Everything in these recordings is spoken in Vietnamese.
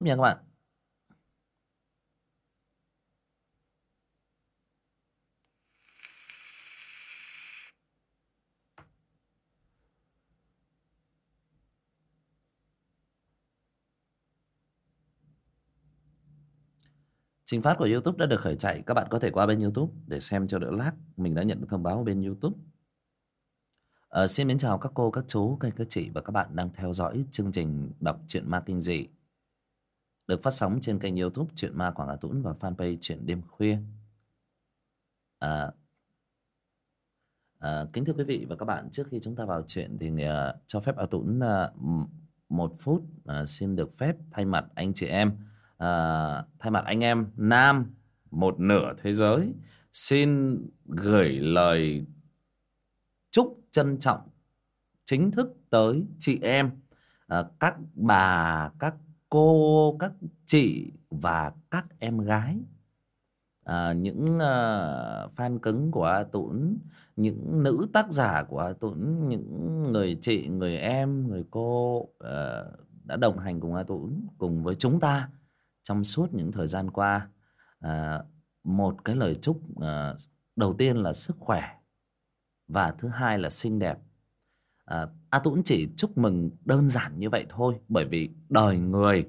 nha các bạn Trình phát của YouTube đã được khởi chạy. Các bạn có thể qua bên YouTube để xem cho đỡ lát. Mình đã nhận được thông báo bên YouTube. À, xin mến chào các cô, các chú, các, các chị và các bạn đang theo dõi chương trình đọc truyện ma kinh dị được phát sóng trên kênh youtube Chuyện Ma Quảng Hà Tũng và fanpage Chuyện Đêm Khuya. À, à, kính thưa quý vị và các bạn, trước khi chúng ta vào chuyện thì uh, cho phép A Tũng uh, một phút uh, xin được phép thay mặt anh chị em, uh, thay mặt anh em Nam một nửa thế giới xin gửi lời chúc trân trọng chính thức tới chị em, uh, các bà, các cô các chị và các em gái. À, những uh, fan cứng của A Tũng những nữ tác giả của A Tũng những người chị người em người cô uh, đã đồng hành cùng A Tũng cùng với chúng ta trong suốt những thời gian qua. Uh, một cái lời chúc uh, đầu tiên là sức khỏe và thứ hai là xinh đẹp à, A Tũng chỉ chúc mừng đơn giản như vậy thôi bởi vì đời người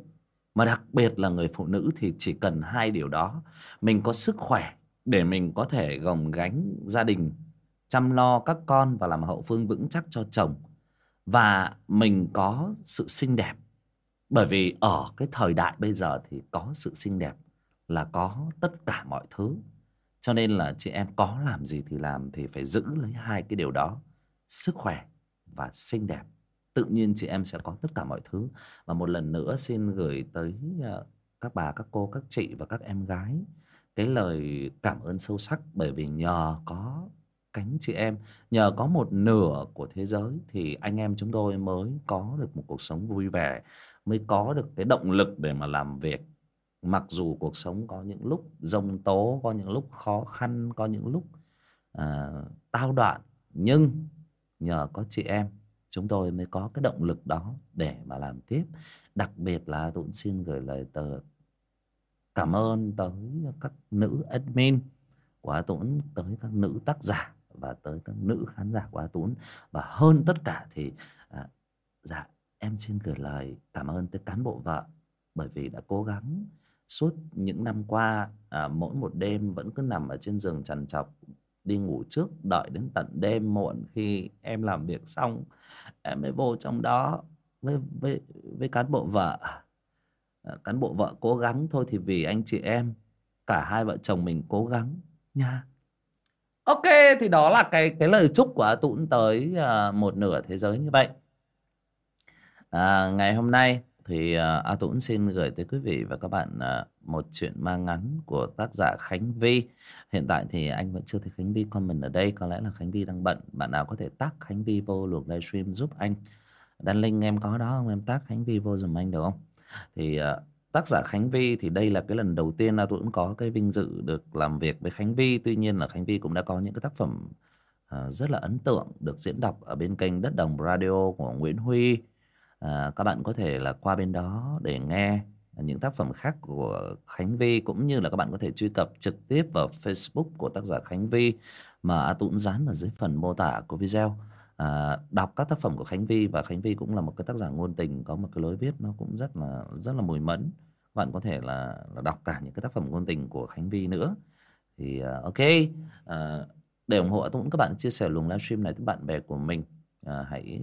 mà đặc biệt là người phụ nữ thì chỉ cần hai điều đó. Mình có sức khỏe để mình có thể gồng gánh gia đình chăm lo các con và làm hậu phương vững chắc cho chồng. Và mình có sự xinh đẹp bởi vì ở cái thời đại bây giờ thì có sự xinh đẹp là có tất cả mọi thứ. Cho nên là chị em có làm gì thì làm thì phải giữ lấy hai cái điều đó sức khỏe và xinh đẹp. Tự nhiên chị em sẽ có tất cả mọi thứ. Và một lần nữa xin gửi tới ờ, các bà các cô các chị và các em gái cái lời cảm ơn sâu sắc. Bởi vì nhờ có cánh chị em nhờ có một nửa của thế giới thì anh em chúng tôi mới có được một cuộc sống vui vẻ mới có được cái động lực để mà làm việc. Mặc dù cuộc sống có những lúc rông tố có những lúc khó khăn có những lúc à, tao đoạn nhưng nhờ có chị em chúng tôi mới có cái động lực đó để mà làm tiếp. Đặc biệt là tôi xin gửi lời tờ cảm ơn tới các nữ admin của A Tũng tới các nữ tác giả và tới các nữ khán giả của A Tũng và hơn tất cả thì à, dạ em xin gửi lời cảm ơn tới cán bộ vợ bởi vì đã cố gắng suốt những năm qua à, mỗi một đêm vẫn cứ nằm ở trên giường trằn trọc đi ngủ trước đợi đến tận đêm muộn khi em làm việc xong em mới vô trong đó với với với cán bộ vợ. À, cán bộ vợ cố gắng thôi thì vì anh chị em cả hai vợ chồng mình cố gắng nha. Ok thì đó là cái cái lời chúc của tụn tới à, một nửa thế giới như vậy. À, ngày hôm nay thì uh, a tũng xin gửi tới quý vị và các bạn uh, một chuyện mang ngắn của tác giả khánh vi. Hiện tại thì anh vẫn chưa thấy khánh vi comment ở đây có lẽ là khánh vi đang bận. Bạn nào có thể tác khánh vi vô luồng livestream giúp anh. Đan linh em có đó không em tác khánh vi vô giùm anh được không? Thì uh, tác giả khánh vi thì đây là cái lần đầu tiên a tuấn có cái vinh dự được làm việc với khánh vi. Tuy nhiên là khánh vi cũng đã có những cái tác phẩm uh, rất là ấn tượng được diễn đọc ở bên kênh đất đồng radio của nguyễn huy. Ờ, các bạn có thể là qua bên đó để nghe những tác phẩm khác của Khánh Vi cũng như là các bạn có thể truy cập trực tiếp vào Facebook của tác giả Khánh Vi mà A Tũng dán ở dưới phần mô tả của video. À, đọc các tác phẩm của Khánh Vi và Khánh Vi cũng là một cái tác giả ngôn tình có một cái lối viết nó cũng rất là rất là mùi mẫn. Các bạn có thể là, là đọc cả những cái tác phẩm ngôn tình của Khánh Vi nữa. Thì uh, ok, uh, để ủng hộ Tũng các bạn chia sẻ luồng livestream này tới bạn bè của mình. Uh, hãy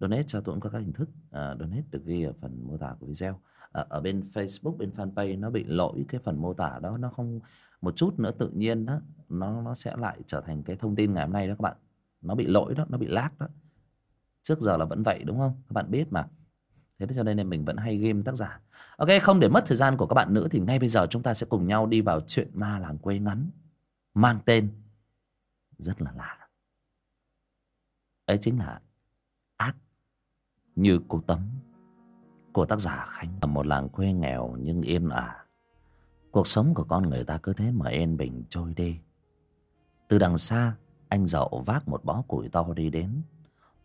donate cho Tuấn có các hình thức. Uh, donate được ghi ở phần mô tả của video. À, ở bên Facebook bên fanpage nó bị lỗi cái phần mô tả đó nó không một chút nữa tự nhiên đó nó nó sẽ lại trở thành cái thông tin ngày hôm nay đó các bạn. Nó bị lỗi đó nó bị lag đó. Trước giờ là vẫn vậy đúng không? Các bạn biết mà. Thế cho nên mình vẫn hay game tác giả. Ok không để mất thời gian của các bạn nữa thì ngay bây giờ chúng ta sẽ cùng nhau đi vào chuyện ma làng quê ngắn mang tên rất là lạ. Ấy chính là ác như cô tấm của tác giả Khánh ở một làng quê nghèo nhưng yên ả. Cuộc sống của con người ta cứ thế mà yên bình trôi đi. Từ đằng xa, anh dậu vác một bó củi to đi đến.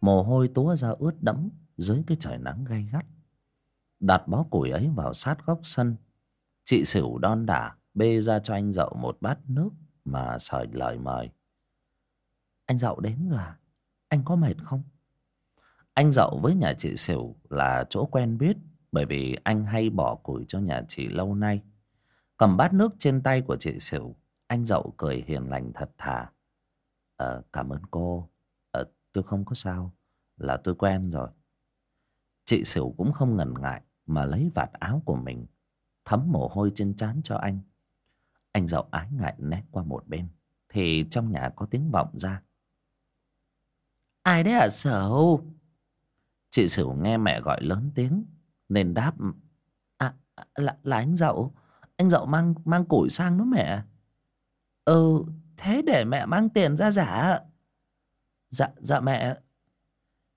Mồ hôi túa ra ướt đẫm dưới cái trời nắng gay gắt. đặt bó củi ấy vào sát góc sân chị xỉu đon đả bê ra cho anh dậu một bát nước mà sợi lời mời anh dậu đến rồi à anh có mệt không anh dậu với nhà chị Sửu là chỗ quen biết bởi vì anh hay bỏ củi cho nhà chị lâu nay. Cầm bát nước trên tay của chị Sửu, anh dậu cười hiền lành thật thà. Ờ cảm ơn cô. Ờ tôi không có sao là tôi quen rồi. Chị Sửu cũng không ngần ngại mà lấy vạt áo của mình thấm mồ hôi trên trán cho anh. Anh dậu ái ngại né qua một bên thì trong nhà có tiếng vọng ra. Ai đấy à sửu? Chị sửu nghe mẹ gọi lớn tiếng nên đáp à là, là anh dậu. Anh dậu mang mang củi sang đó mẹ. Ừ thế để mẹ mang tiền ra giả. Dạ dạ mẹ.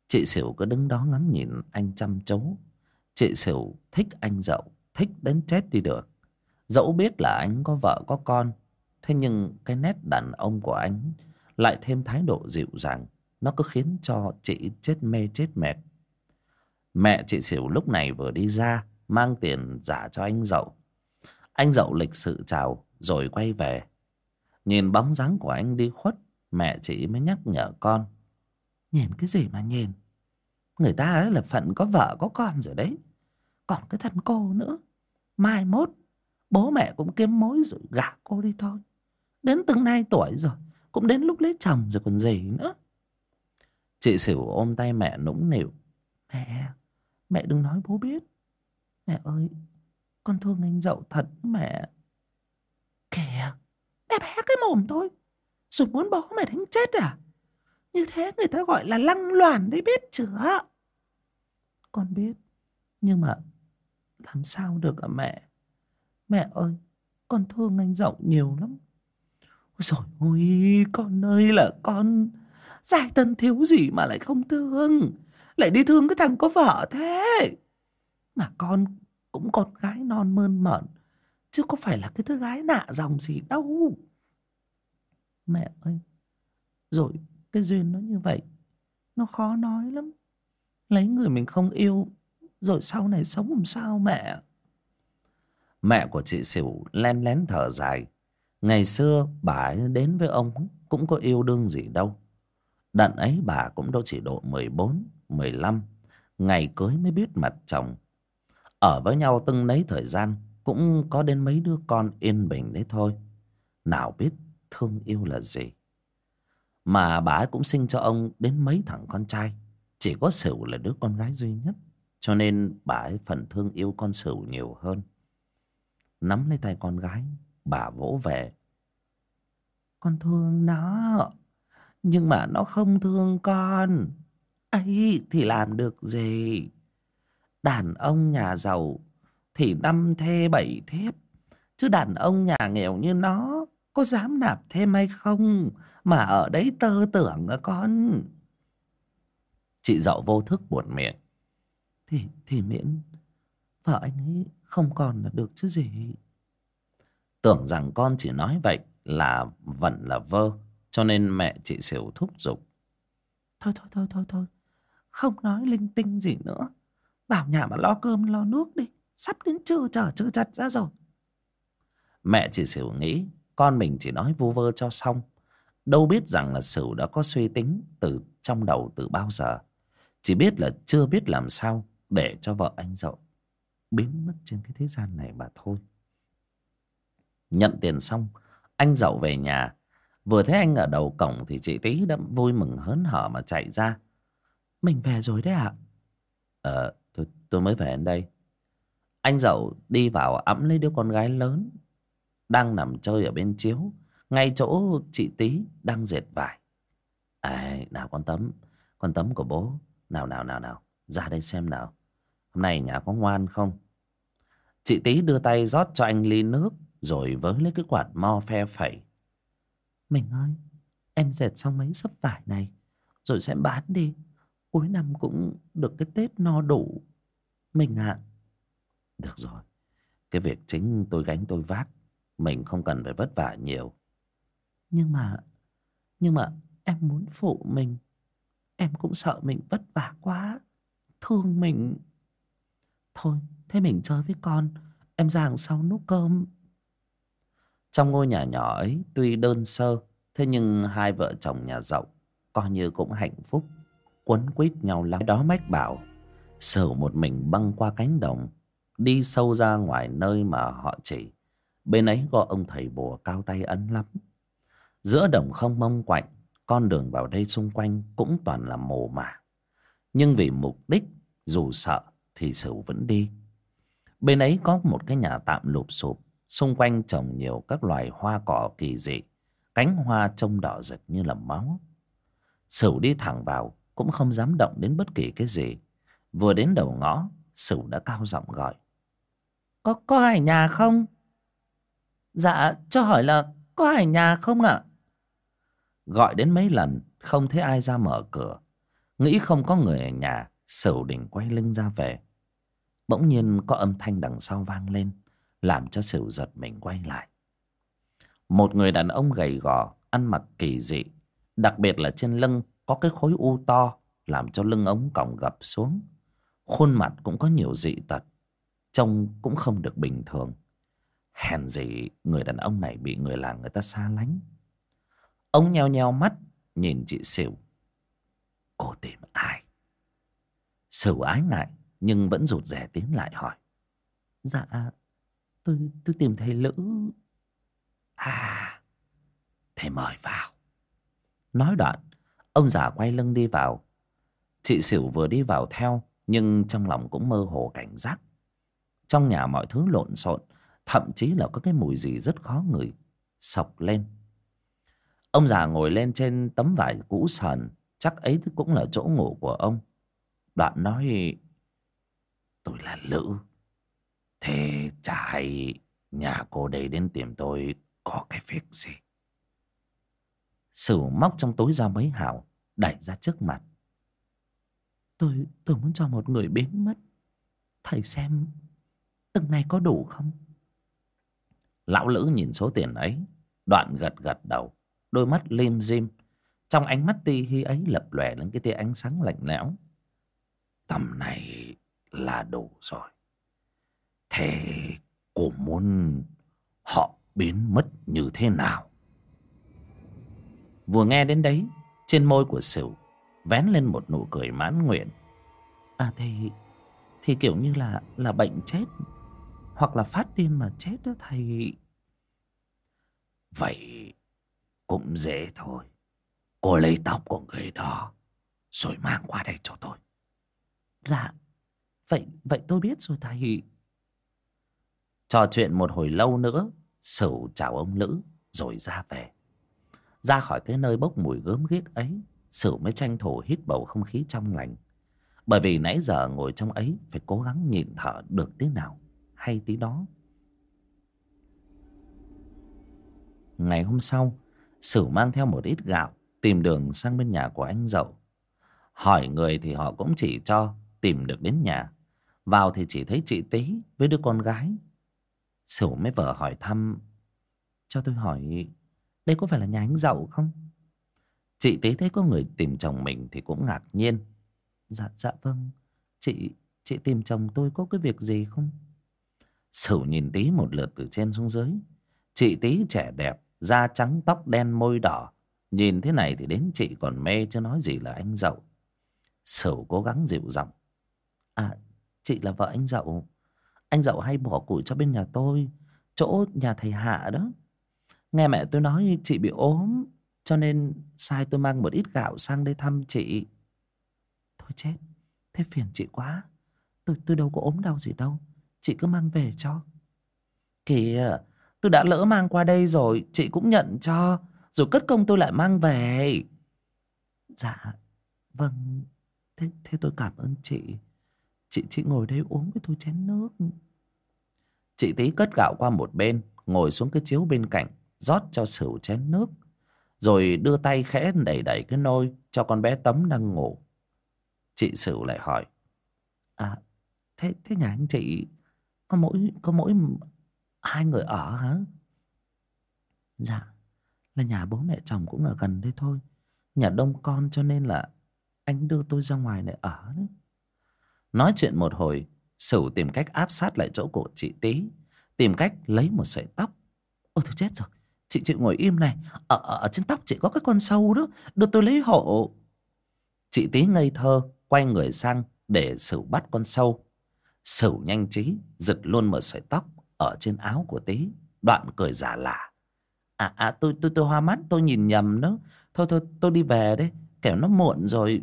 Chị sửu cứ đứng đó ngắm nhìn anh chăm chú. Chị sửu thích anh dậu thích đến chết đi được. Dẫu biết là anh có vợ có con thế nhưng cái nét đàn ông của anh lại thêm thái độ dịu dàng. Nó cứ khiến cho chị chết mê chết mệt mẹ chị xỉu lúc này vừa đi ra, mang tiền giả cho anh dậu. Anh dậu lịch sự chào, rồi quay về. Nhìn bóng dáng của anh đi khuất, mẹ chị mới nhắc nhở con. Nhìn cái gì mà nhìn? Người ta ấy là phận có vợ, có con rồi đấy. Còn cái thân cô nữa. Mai mốt, bố mẹ cũng kiếm mối rồi gả cô đi thôi. Đến từng nay tuổi rồi, cũng đến lúc lấy chồng rồi còn gì nữa. Chị xỉu ôm tay mẹ nũng nịu. Mẹ mẹ đừng nói bố biết. Mẹ ơi, con thương anh dậu thật, mẹ. Kìa bé bé cái mồm thôi. Rồi muốn bố mẹ đánh chết à? Như thế người ta gọi là lăng loàn đấy biết chưa? Con biết, nhưng mà làm sao được à mẹ? Mẹ ơi, Con thương anh Dậu nhiều lắm. Ôi dồi ôi, Con ơi là con. Giải tân thiếu gì mà lại không thương? Lại đi thương cái thằng có vợ thế. Mà con Cũng con gái non mơn mởn Chứ có phải là cái thứ gái nạ dòng gì đâu. Mẹ ơi Rồi cái duyên nó như vậy Nó khó nói lắm. Lấy người mình không yêu Rồi sau này sống làm sao mẹ? Mẹ của chị xỉu len lén thở dài. Ngày xưa bà ấy đến với ông cũng có yêu đương gì đâu. đợt ấy bà cũng đâu chỉ độ 14, 15. Ngày cưới mới biết mặt chồng. Ở với nhau từng nấy thời gian, cũng có đến mấy đứa con yên bình đấy thôi. Nào biết thương yêu là gì. Mà bà ấy cũng sinh cho ông đến mấy thằng con trai. Chỉ có Sửu là đứa con gái duy nhất. Cho nên bà ấy phần thương yêu con Sửu nhiều hơn nắm lấy tay con gái, bà vỗ về con thương nó, nhưng mà nó không thương con ấy, thì làm được gì? Đàn ông nhà giàu thì năm thê bảy thiếp. Chứ đàn ông nhà nghèo như nó, có dám nạp thêm hay không? Mà ở đấy tơ tưởng à con. Chị dậu vô thức buồn miệng. Thì thì miễn, vợ anh ấy không còn là được chứ gì. Tưởng rằng con chỉ nói vậy là vẫn là vơ, cho nên mẹ chị xỉu thúc giục. Thôi thôi thôi thôi thôi không nói linh tinh gì nữa. Bảo nhà mà lo cơm, lo nước đi. Sắp đến trưa trở trưa chặt ra rồi. Mẹ chị xỉu nghĩ, con mình chỉ nói vu vơ cho xong. Đâu biết rằng là sửu đã có suy tính từ trong đầu từ bao giờ. Chỉ biết là chưa biết làm sao để cho vợ anh dậu biến mất trên cái thế gian này mà thôi. Nhận tiền xong, anh dậu về nhà. Vừa thấy anh ở đầu cổng thì chị tí đã vui mừng hớn hở mà chạy ra mình về rồi đấy ạ. Ờ tôi, tôi mới về đến đây. Anh dậu đi vào ẵm lấy đứa con gái lớn đang nằm chơi ở bên chiếu ngay chỗ chị tí đang dệt vải. À nào con tấm con tấm của bố. Nào nào nào nào ra đây xem nào. Hôm nay nhà có ngoan không? Chị tí đưa tay rót cho anh ly nước rồi vớ lấy cái quạt mo phe phẩy. Mình ơi em dệt xong mấy sấp vải này rồi sẽ bán đi cuối năm cũng được cái tết no đủ mình ạ. Được rồi. Cái việc chính tôi gánh tôi vác mình không cần phải vất vả nhiều. Nhưng mà nhưng mà em muốn phụ mình. Em cũng sợ mình vất vả quá thương mình. Thôi thế mình chơi với con Em ra đằng sau nấu cơm. Trong ngôi nhà nhỏ ấy Tuy đơn sơ Thế nhưng hai vợ chồng nhà rộng Coi như cũng hạnh phúc Quấn quýt nhau lắm. Đó mách bảo Sửu một mình băng qua cánh đồng, Đi sâu ra ngoài nơi mà họ chỉ. Bên ấy có ông thầy bùa cao tay ấn lắm. Giữa đồng không mông quạnh, Con đường vào đây xung quanh Cũng toàn là mồ mả. Nhưng vì mục đích, Dù sợ thì Sửu vẫn đi. Bên ấy có một cái nhà tạm lụp sụp, Xung quanh trồng nhiều các loài hoa cỏ kỳ dị, Cánh hoa trông đỏ rực như là máu. Sửu đi thẳng vào cũng không dám động đến bất kỳ cái gì. Vừa đến đầu ngõ, Sửu đã cao giọng gọi. Có có ai nhà không? Dạ cho hỏi là Có ai nhà không ạ? Gọi đến mấy lần, Không thấy ai ra mở cửa. Nghĩ không có người ở nhà, Sửu định quay lưng ra về. Bỗng nhiên có âm thanh đằng sau vang lên, Làm cho Sửu giật mình quay lại. Một người đàn ông gầy gò, Ăn mặc kỳ dị, Đặc biệt là trên lưng có cái khối u to Làm cho lưng ống còng gập xuống. Khuôn mặt cũng có nhiều dị tật, Trông cũng không được bình thường. Hèn gì người đàn ông này bị người làng người ta xa lánh. Ông nheo nheo mắt, Nhìn chị xỉu Cô tìm ai? Sửu ái ngại, Nhưng vẫn rụt rè tiến lại hỏi. Dạ Tôi tôi tìm thầy Lữ. À Thầy mời vào. Nói đoạn Ông già quay lưng đi vào. Chị xỉu vừa đi vào theo, Nhưng trong lòng cũng mơ hồ cảnh giác. Trong nhà mọi thứ lộn xộn, Thậm chí là có cái mùi gì rất khó ngửi, Sọc lên. Ông già ngồi lên trên tấm vải cũ sờn, Chắc ấy cũng là chỗ ngủ của ông. Đoạn nói, Tôi là Lữ. Thế chả hay Nhà cô đây đến tìm tôi Có cái việc gì? Sửu móc trong túi ra mấy hào. Đẩy ra trước mặt. Tôi tôi muốn cho một người biến mất. Thầy xem, Từng này có đủ không? Lão Lữ nhìn số tiền ấy, Đoạn gật gật đầu, Đôi mắt lim dim. Trong ánh mắt ti hi ấy lập lòe lên cái tia ánh sáng lạnh lẽo. Tầm này là đủ rồi. Thế cô muốn họ biến mất như thế nào? Vừa nghe đến đấy trên môi của Sửu Vén lên một nụ cười mãn nguyện. À thì Thì kiểu như là là bệnh chết, Hoặc là phát điên mà chết đó thầy. Vậy cũng dễ thôi. Cô lấy tóc của người đó, Rồi mang qua đây cho tôi. Dạ Vậy vậy tôi biết rồi thầy. Trò chuyện một hồi lâu nữa, Sửu chào ông Lữ, Rồi ra về ra khỏi cái nơi bốc mùi gớm ghiếc ấy, Sửu mới tranh thủ hít bầu không khí trong lành. Bởi vì nãy giờ ngồi trong ấy Phải cố gắng nhịn thở được tí nào. Hay tí đó. Ngày hôm sau, Sửu mang theo một ít gạo, Tìm đường sang bên nhà của anh dậu. Hỏi người thì họ cũng chỉ cho Tìm được đến nhà. Vào thì chỉ thấy chị Tý với đứa con gái. Sửu mới vợ hỏi thăm, Cho tôi hỏi đây có phải là nhà anh Dậu không? Chị tí thấy có người tìm chồng mình Thì cũng ngạc nhiên. Dạ dạ vâng. Chị chị tìm chồng tôi có cái việc gì không? Sửu nhìn tí một lượt từ trên xuống dưới. Chị tí trẻ đẹp Da trắng tóc đen môi đỏ. Nhìn thế này thì đến chị còn mê Chứ nói gì là anh Dậu. Sửu cố gắng dịu giọng. À chị là vợ anh Dậu. Anh Dậu hay bỏ củi cho bên nhà tôi Chỗ nhà thầy Hạ đó Nghe mẹ tôi nói chị bị ốm Cho nên sai tôi mang một ít gạo sang đây thăm chị. Thôi chết Thế phiền chị quá. Tôi tôi đâu có ốm đau gì đâu Chị cứ mang về cho. Kìa Tôi đã lỡ mang qua đây rồi Chị cũng nhận cho Rồi cất công tôi lại mang về. Dạ Vâng Thế, thế tôi cảm ơn chị. Chị chị ngồi đây uống với tôi chén nước. Chị tí cất gạo qua một bên Ngồi xuống cái chiếu bên cạnh rót cho sửu chén nước, rồi đưa tay khẽ đẩy đẩy cái nôi cho con bé tấm đang ngủ. Chị sửu lại hỏi à thế thế nhà anh chị có mỗi có mỗi hai người ở hả? Dạ là nhà bố mẹ chồng cũng ở gần đây thôi, nhà đông con cho nên là anh đưa tôi ra ngoài để ở đấy nói chuyện một hồi, Sửu tìm cách áp sát lại chỗ của chị tí Tìm cách lấy một sợi tóc. Ôi, tôi chết rồi. Chị chịu ngồi im này. Ở, ở trên tóc chị có cái con sâu đó. Đưa tôi lấy hộ. Chị tí ngây thơ Quay người sang để Sửu bắt con sâu. Sửu nhanh trí Giật luôn một sợi tóc Ở trên áo của tí. Đoạn cười giả lả. À à tôi tôi tôi hoa mắt tôi nhìn nhầm đó Thôi thôi tôi đi về đấy. Kẻo nó muộn rồi.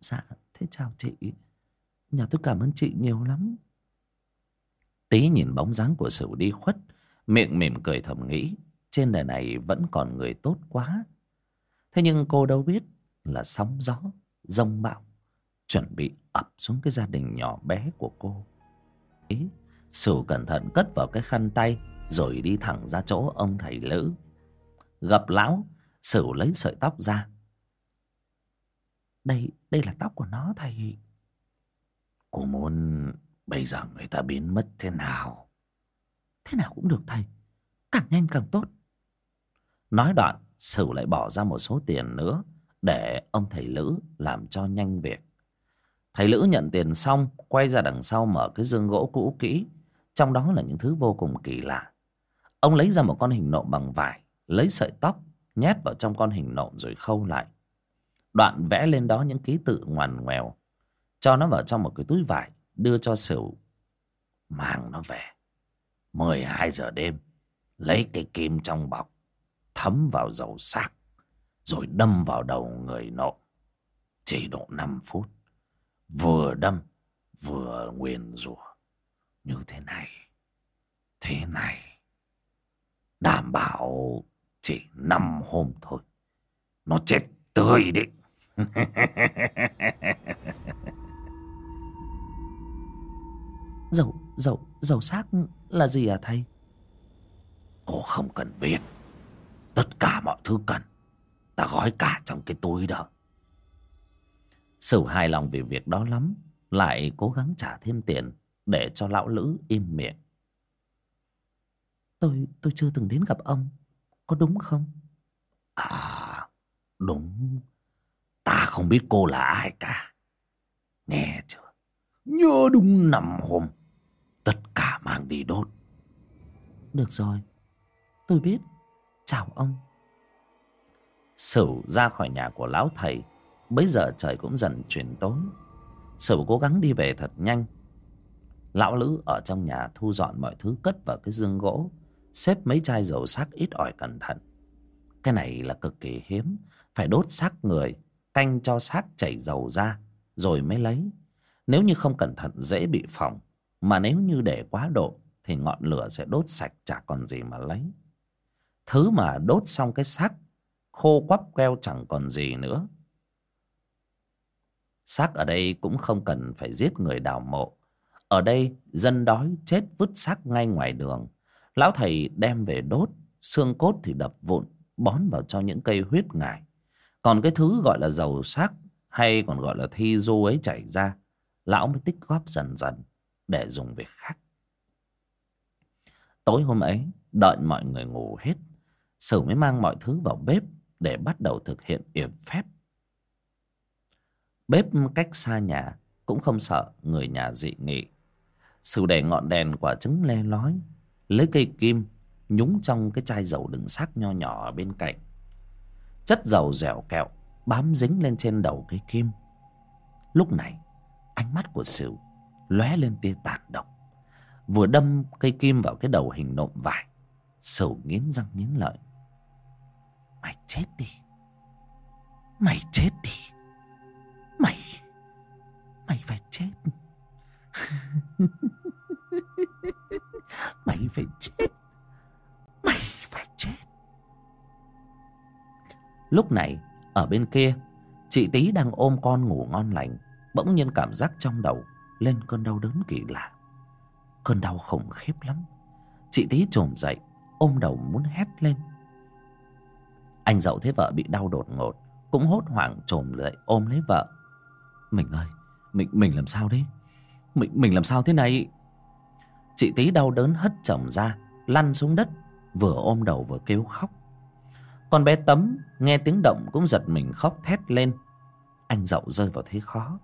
Dạ thế chào chị. Nhà tôi cảm ơn chị nhiều lắm. Tí nhìn bóng dáng của Sửu đi khuất. Miệng mỉm cười thầm nghĩ. Trên đời này vẫn còn người tốt quá Thế nhưng cô đâu biết Là sóng gió Rông bão Chuẩn bị ập xuống cái gia đình nhỏ bé của cô Ý Sửu cẩn thận cất vào cái khăn tay Rồi đi thẳng ra chỗ ông thầy lữ Gặp lão Sửu lấy sợi tóc ra Đây, đây là tóc của nó thầy Cô muốn bây giờ người ta biến mất thế nào? Thế nào cũng được thầy. Càng nhanh càng tốt. Nói đoạn, Sửu lại bỏ ra một số tiền nữa để ông thầy Lữ làm cho nhanh việc. Thầy Lữ nhận tiền xong, quay ra đằng sau mở cái dương gỗ cũ kỹ. Trong đó là những thứ vô cùng kỳ lạ. Ông lấy ra một con hình nộm bằng vải, lấy sợi tóc, nhét vào trong con hình nộm rồi khâu lại. Đoạn vẽ lên đó những ký tự ngoằn ngoèo cho nó vào trong một cái túi vải đưa cho sửu mang nó về mười hai giờ đêm lấy cái kim trong bọc thấm vào dầu xác rồi đâm vào đầu người nộ chỉ độ năm phút vừa đâm vừa nguyền rủa. Như thế này thế này. Đảm bảo chỉ năm hôm thôi. Nó chết tươi đấy Dầu, dầu, dầu xác là gì à thầy? Cô không cần biết. Tất cả mọi thứ cần. Ta gói cả trong cái túi đó. Sửu hài lòng vì việc đó lắm. Lại cố gắng trả thêm tiền để cho lão lữ im miệng. Tôi, tôi chưa từng đến gặp ông. Có đúng không? À, đúng. Ta không biết cô là ai cả. Nghe chưa? Nhớ đúng năm hôm Tất cả mang đi đốt Được rồi Tôi biết Chào ông. Sửu ra khỏi nhà của lão thầy. Bấy giờ trời cũng dần chuyển tối Sửu cố gắng đi về thật nhanh. Lão Lữ ở trong nhà thu dọn mọi thứ cất vào cái dương gỗ, Xếp mấy chai dầu xác ít ỏi cẩn thận. Cái này là cực kỳ hiếm, Phải đốt xác người, Canh cho xác chảy dầu ra, Rồi mới lấy. Nếu như không cẩn thận dễ bị phỏng, mà nếu như để quá độ Thì ngọn lửa sẽ đốt sạch chả còn gì mà lấy. Thứ mà đốt xong cái xác Khô quắp queo chẳng còn gì nữa. Xác ở đây cũng không cần phải giết người đào mộ. Ở đây dân đói chết vứt xác ngay ngoài đường. Lão thầy đem về đốt, Xương cốt thì đập vụn, Bón vào cho những cây huyết ngải. Còn cái thứ gọi là dầu xác Hay còn gọi là thi du ấy chảy ra, Lão mới tích góp dần dần để dùng việc khác. Tối hôm ấy, đợi mọi người ngủ hết Sử mới mang mọi thứ vào bếp để bắt đầu thực hiện yểm phép. Bếp cách xa nhà cũng không sợ người nhà dị nghị. Sử để ngọn đèn quả trứng le lói lấy cây kim nhúng trong cái chai dầu đựng xác nho nhỏ ở bên cạnh. Chất dầu dẻo kẹo bám dính lên trên đầu cây kim. Lúc này, ánh mắt của sửu lóe lên tia tàn độc. Vừa đâm cây kim vào cái đầu hình nộm vải sầu nghiến răng nghiến lợi mày chết đi. Mày chết đi. Mày mày phải chết. Mày phải chết. Mày phải chết. Lúc này, ở bên kia, chị tý đang ôm con ngủ ngon lành, bỗng nhiên cảm giác trong đầu lên cơn đau đớn kỳ lạ. Cơn đau khủng khiếp lắm. Chị tí trồm dậy, ôm đầu muốn hét lên anh dậu thấy vợ bị đau đột ngột, cũng hốt hoảng trồm dậy ôm lấy vợ. Mình ơi, mình mình làm sao đấy mình mình làm sao thế này? Chị tí đau đớn hất chồng ra, lăn xuống đất, vừa ôm đầu vừa kêu khóc. Con bé tấm nghe tiếng động cũng giật mình khóc thét lên. Anh dậu rơi vào thế khó.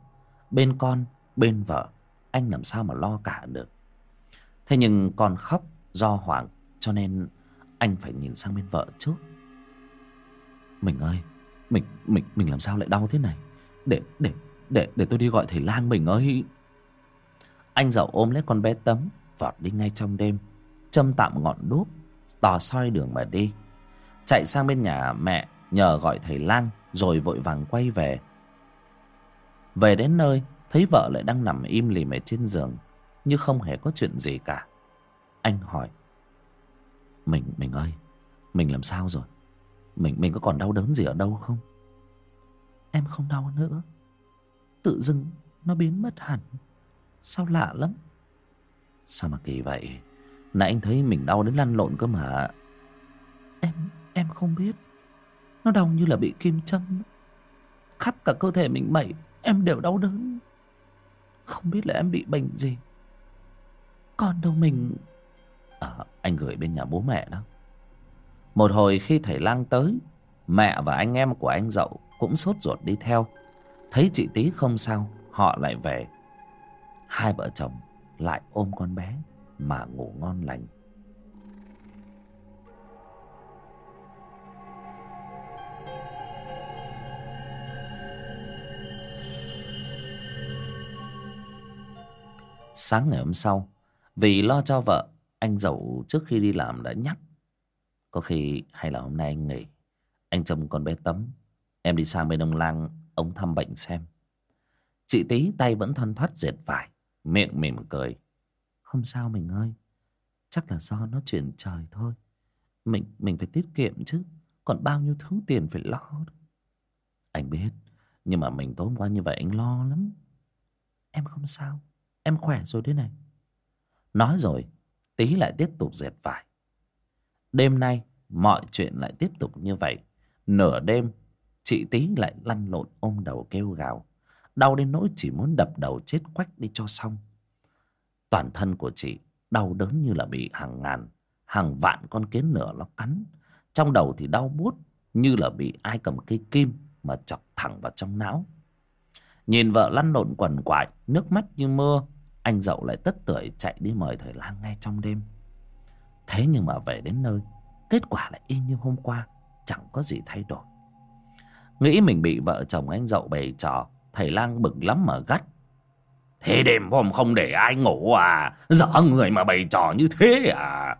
Bên con, bên vợ, anh làm sao mà lo cả được. Thế nhưng con khóc do hoảng, cho nên anh phải nhìn sang bên vợ trước mình ơi, mình mình mình làm sao lại đau thế này? Để để để để tôi đi gọi thầy lang mình ơi. Anh dậu ôm lấy con bé tấm, vọt đi ngay trong đêm, châm tạm ngọn đuốc, tò soi đường mà đi. Chạy sang bên nhà mẹ, nhờ gọi thầy lang, rồi vội vàng quay về. Về đến nơi, thấy vợ lại đang nằm im lìm ở trên giường, như không hề có chuyện gì cả. Anh hỏi, mình mình ơi, mình làm sao rồi? Mình mình có còn đau đớn gì ở đâu không? Em không đau nữa. Tự dưng nó biến mất hẳn. Sao lạ lắm? Sao mà kỳ vậy? Nãy anh thấy mình đau đến lăn lộn cơ mà. Em em không biết. Nó đau như là bị kim châm. Khắp cả cơ thể mình mẩy em đều đau đớn. Không biết là em bị bệnh gì. Con đâu mình. À, anh gửi bên nhà bố mẹ đó một hồi khi thầy lang tới, mẹ và anh em của anh dậu cũng sốt ruột đi theo. Thấy chị tí không sao, họ lại về. Hai vợ chồng lại ôm con bé mà ngủ ngon lành. Sáng ngày hôm sau, vì lo cho vợ, anh dậu trước khi đi làm đã nhắc có khi hay là hôm nay anh nghỉ. Anh trông con bé tấm. Em đi sang bên ông lang, ông thăm bệnh xem. Chị tí tay vẫn thoăn thoắt dệt vải, miệng mỉm cười. Không sao mình ơi, chắc là do nó chuyển trời thôi. Mình mình phải tiết kiệm chứ, còn bao nhiêu thứ tiền phải lo anh biết, nhưng mà mình tối qua như vậy anh lo lắm. Em không sao, em khỏe rồi đấy này. Nói rồi tí lại tiếp tục dệt vải đêm nay, mọi chuyện lại tiếp tục như vậy. Nửa đêm, chị tí lại lăn lộn ôm đầu kêu gào. Đau đến nỗi chỉ muốn đập đầu chết quách đi cho xong. Toàn thân của chị đau đớn như là bị hàng ngàn, hàng vạn con kiến nửa nó cắn. Trong đầu thì đau buốt như là bị ai cầm cây kim mà chọc thẳng vào trong não. Nhìn vợ lăn lộn quần quại, nước mắt như mưa, anh dậu lại tất tưởi chạy đi mời thầy lang ngay trong đêm thế nhưng mà về đến nơi, kết quả lại y như hôm qua, chẳng có gì thay đổi. Nghĩ mình bị vợ chồng anh dậu bày trò, thầy lang bực lắm mà gắt. Thế đêm hôm không để ai ngủ à? Dở người mà bày trò như thế à?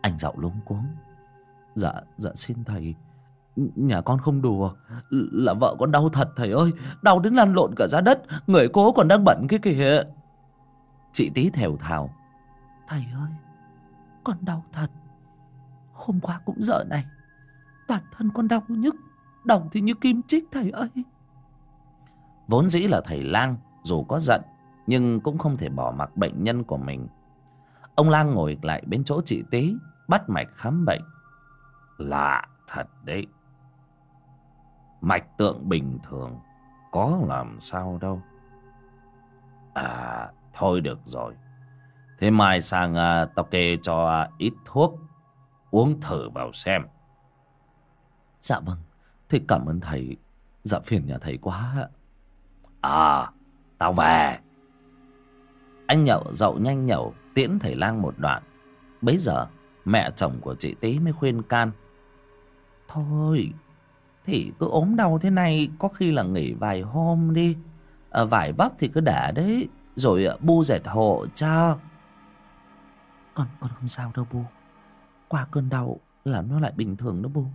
Anh dậu lúng cuống. Dạ dạ xin thầy. Nhà con không đùa. Là vợ con đau thật thầy ơi. Đau đến lăn lộn cả ra đất. Người cố còn đang bẩn cái kìa. Chị tí thều thào. Thầy ơi con đau thật. Hôm qua cũng giờ này, toàn thân con đau nhức đau thì như kim chích thầy ơi. Vốn dĩ là thầy lang, dù có giận, nhưng cũng không thể bỏ mặc bệnh nhân của mình. Ông lang ngồi lại bên chỗ chị tí bắt mạch khám bệnh. Lạ thật đấy. Mạch tượng bình thường, có làm sao đâu. À thôi được rồi thế mai sang uh, tao kê cho ít thuốc uống thử vào xem. Dạ vâng. Thế cảm ơn thầy. Dạ phiền nhà thầy quá. À tao về. Anh nhậu dậu nhanh nhậu tiễn thầy lang một đoạn. Bấy giờ mẹ chồng của chị tí mới khuyên can. Thôi thì cứ ốm đau thế này có khi là nghỉ vài hôm đi. À, vải vóc thì cứ để đấy rồi à, bu dệt hộ cho con con không sao đâu bu qua cơn đau là nó lại bình thường đó bu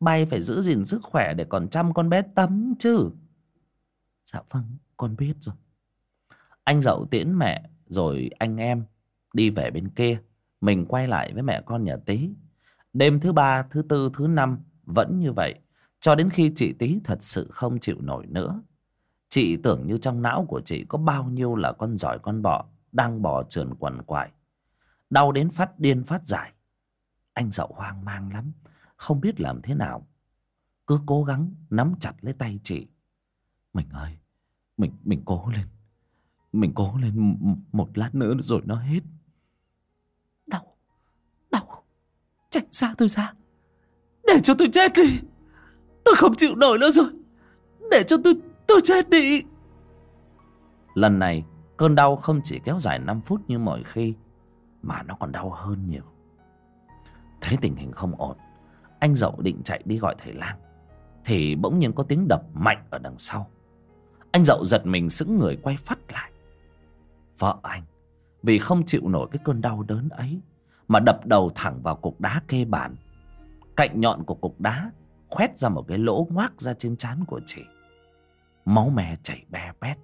bay phải giữ gìn sức khỏe để còn chăm con bé tấm chứ. Dạ vâng con biết rồi. Anh dậu tiễn mẹ rồi anh em đi về bên kia. Mình quay lại với mẹ con nhà tí đêm thứ ba, thứ tư, thứ năm vẫn như vậy. Cho đến khi chị tí thật sự không chịu nổi nữa. Chị tưởng như trong não của chị có bao nhiêu là con giỏi con bọ đang bò trườn quằn quại đau đến phát điên phát giải anh dậu hoang mang lắm không biết làm thế nào. Cứ cố gắng nắm chặt lấy tay chị. Mình ơi mình mình cố lên. Mình cố lên một lát nữa rồi nó hết. Đau đau. Tránh xa tôi ra. Để cho tôi chết đi. Tôi không chịu nổi nữa rồi. Để cho tôi tôi chết đi. Lần này cơn đau không chỉ kéo dài 5 phút như mọi khi mà nó còn đau hơn nhiều. Thấy tình hình không ổn, anh dậu định chạy đi gọi thầy lang, thì bỗng nhiên có tiếng đập mạnh ở đằng sau. Anh dậu giật mình sững người quay phát lại. Vợ anh, vì không chịu nổi cái cơn đau đớn ấy mà đập đầu thẳng vào cục đá kê bàn. Cạnh nhọn của cục đá khoét ra một cái lỗ ngoác ra trên trán của chị. Máu me chảy be bét.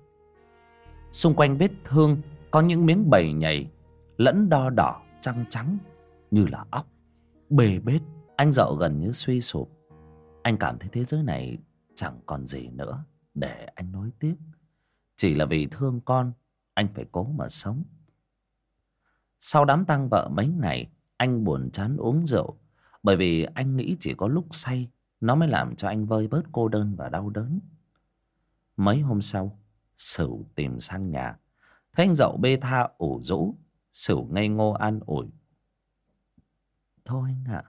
Xung quanh vết thương có những miếng bầy nhầy lẫn đo đỏ, trăng trắng như là óc. Bề bết, anh dậu gần như suy sụp. Anh cảm thấy thế giới này chẳng còn gì nữa để anh nối tiếp chỉ là vì thương con, anh phải cố mà sống. Sau đám tang vợ mấy ngày, anh buồn chán uống rượu, bởi vì anh nghĩ chỉ có lúc say, nó mới làm cho anh vơi bớt cô đơn và đau đớn. Mấy hôm sau, sửu tìm sang nhà, thấy anh dậu bê tha ủ rũ sửu ngây ngô an ủi. Thôi anh ạ,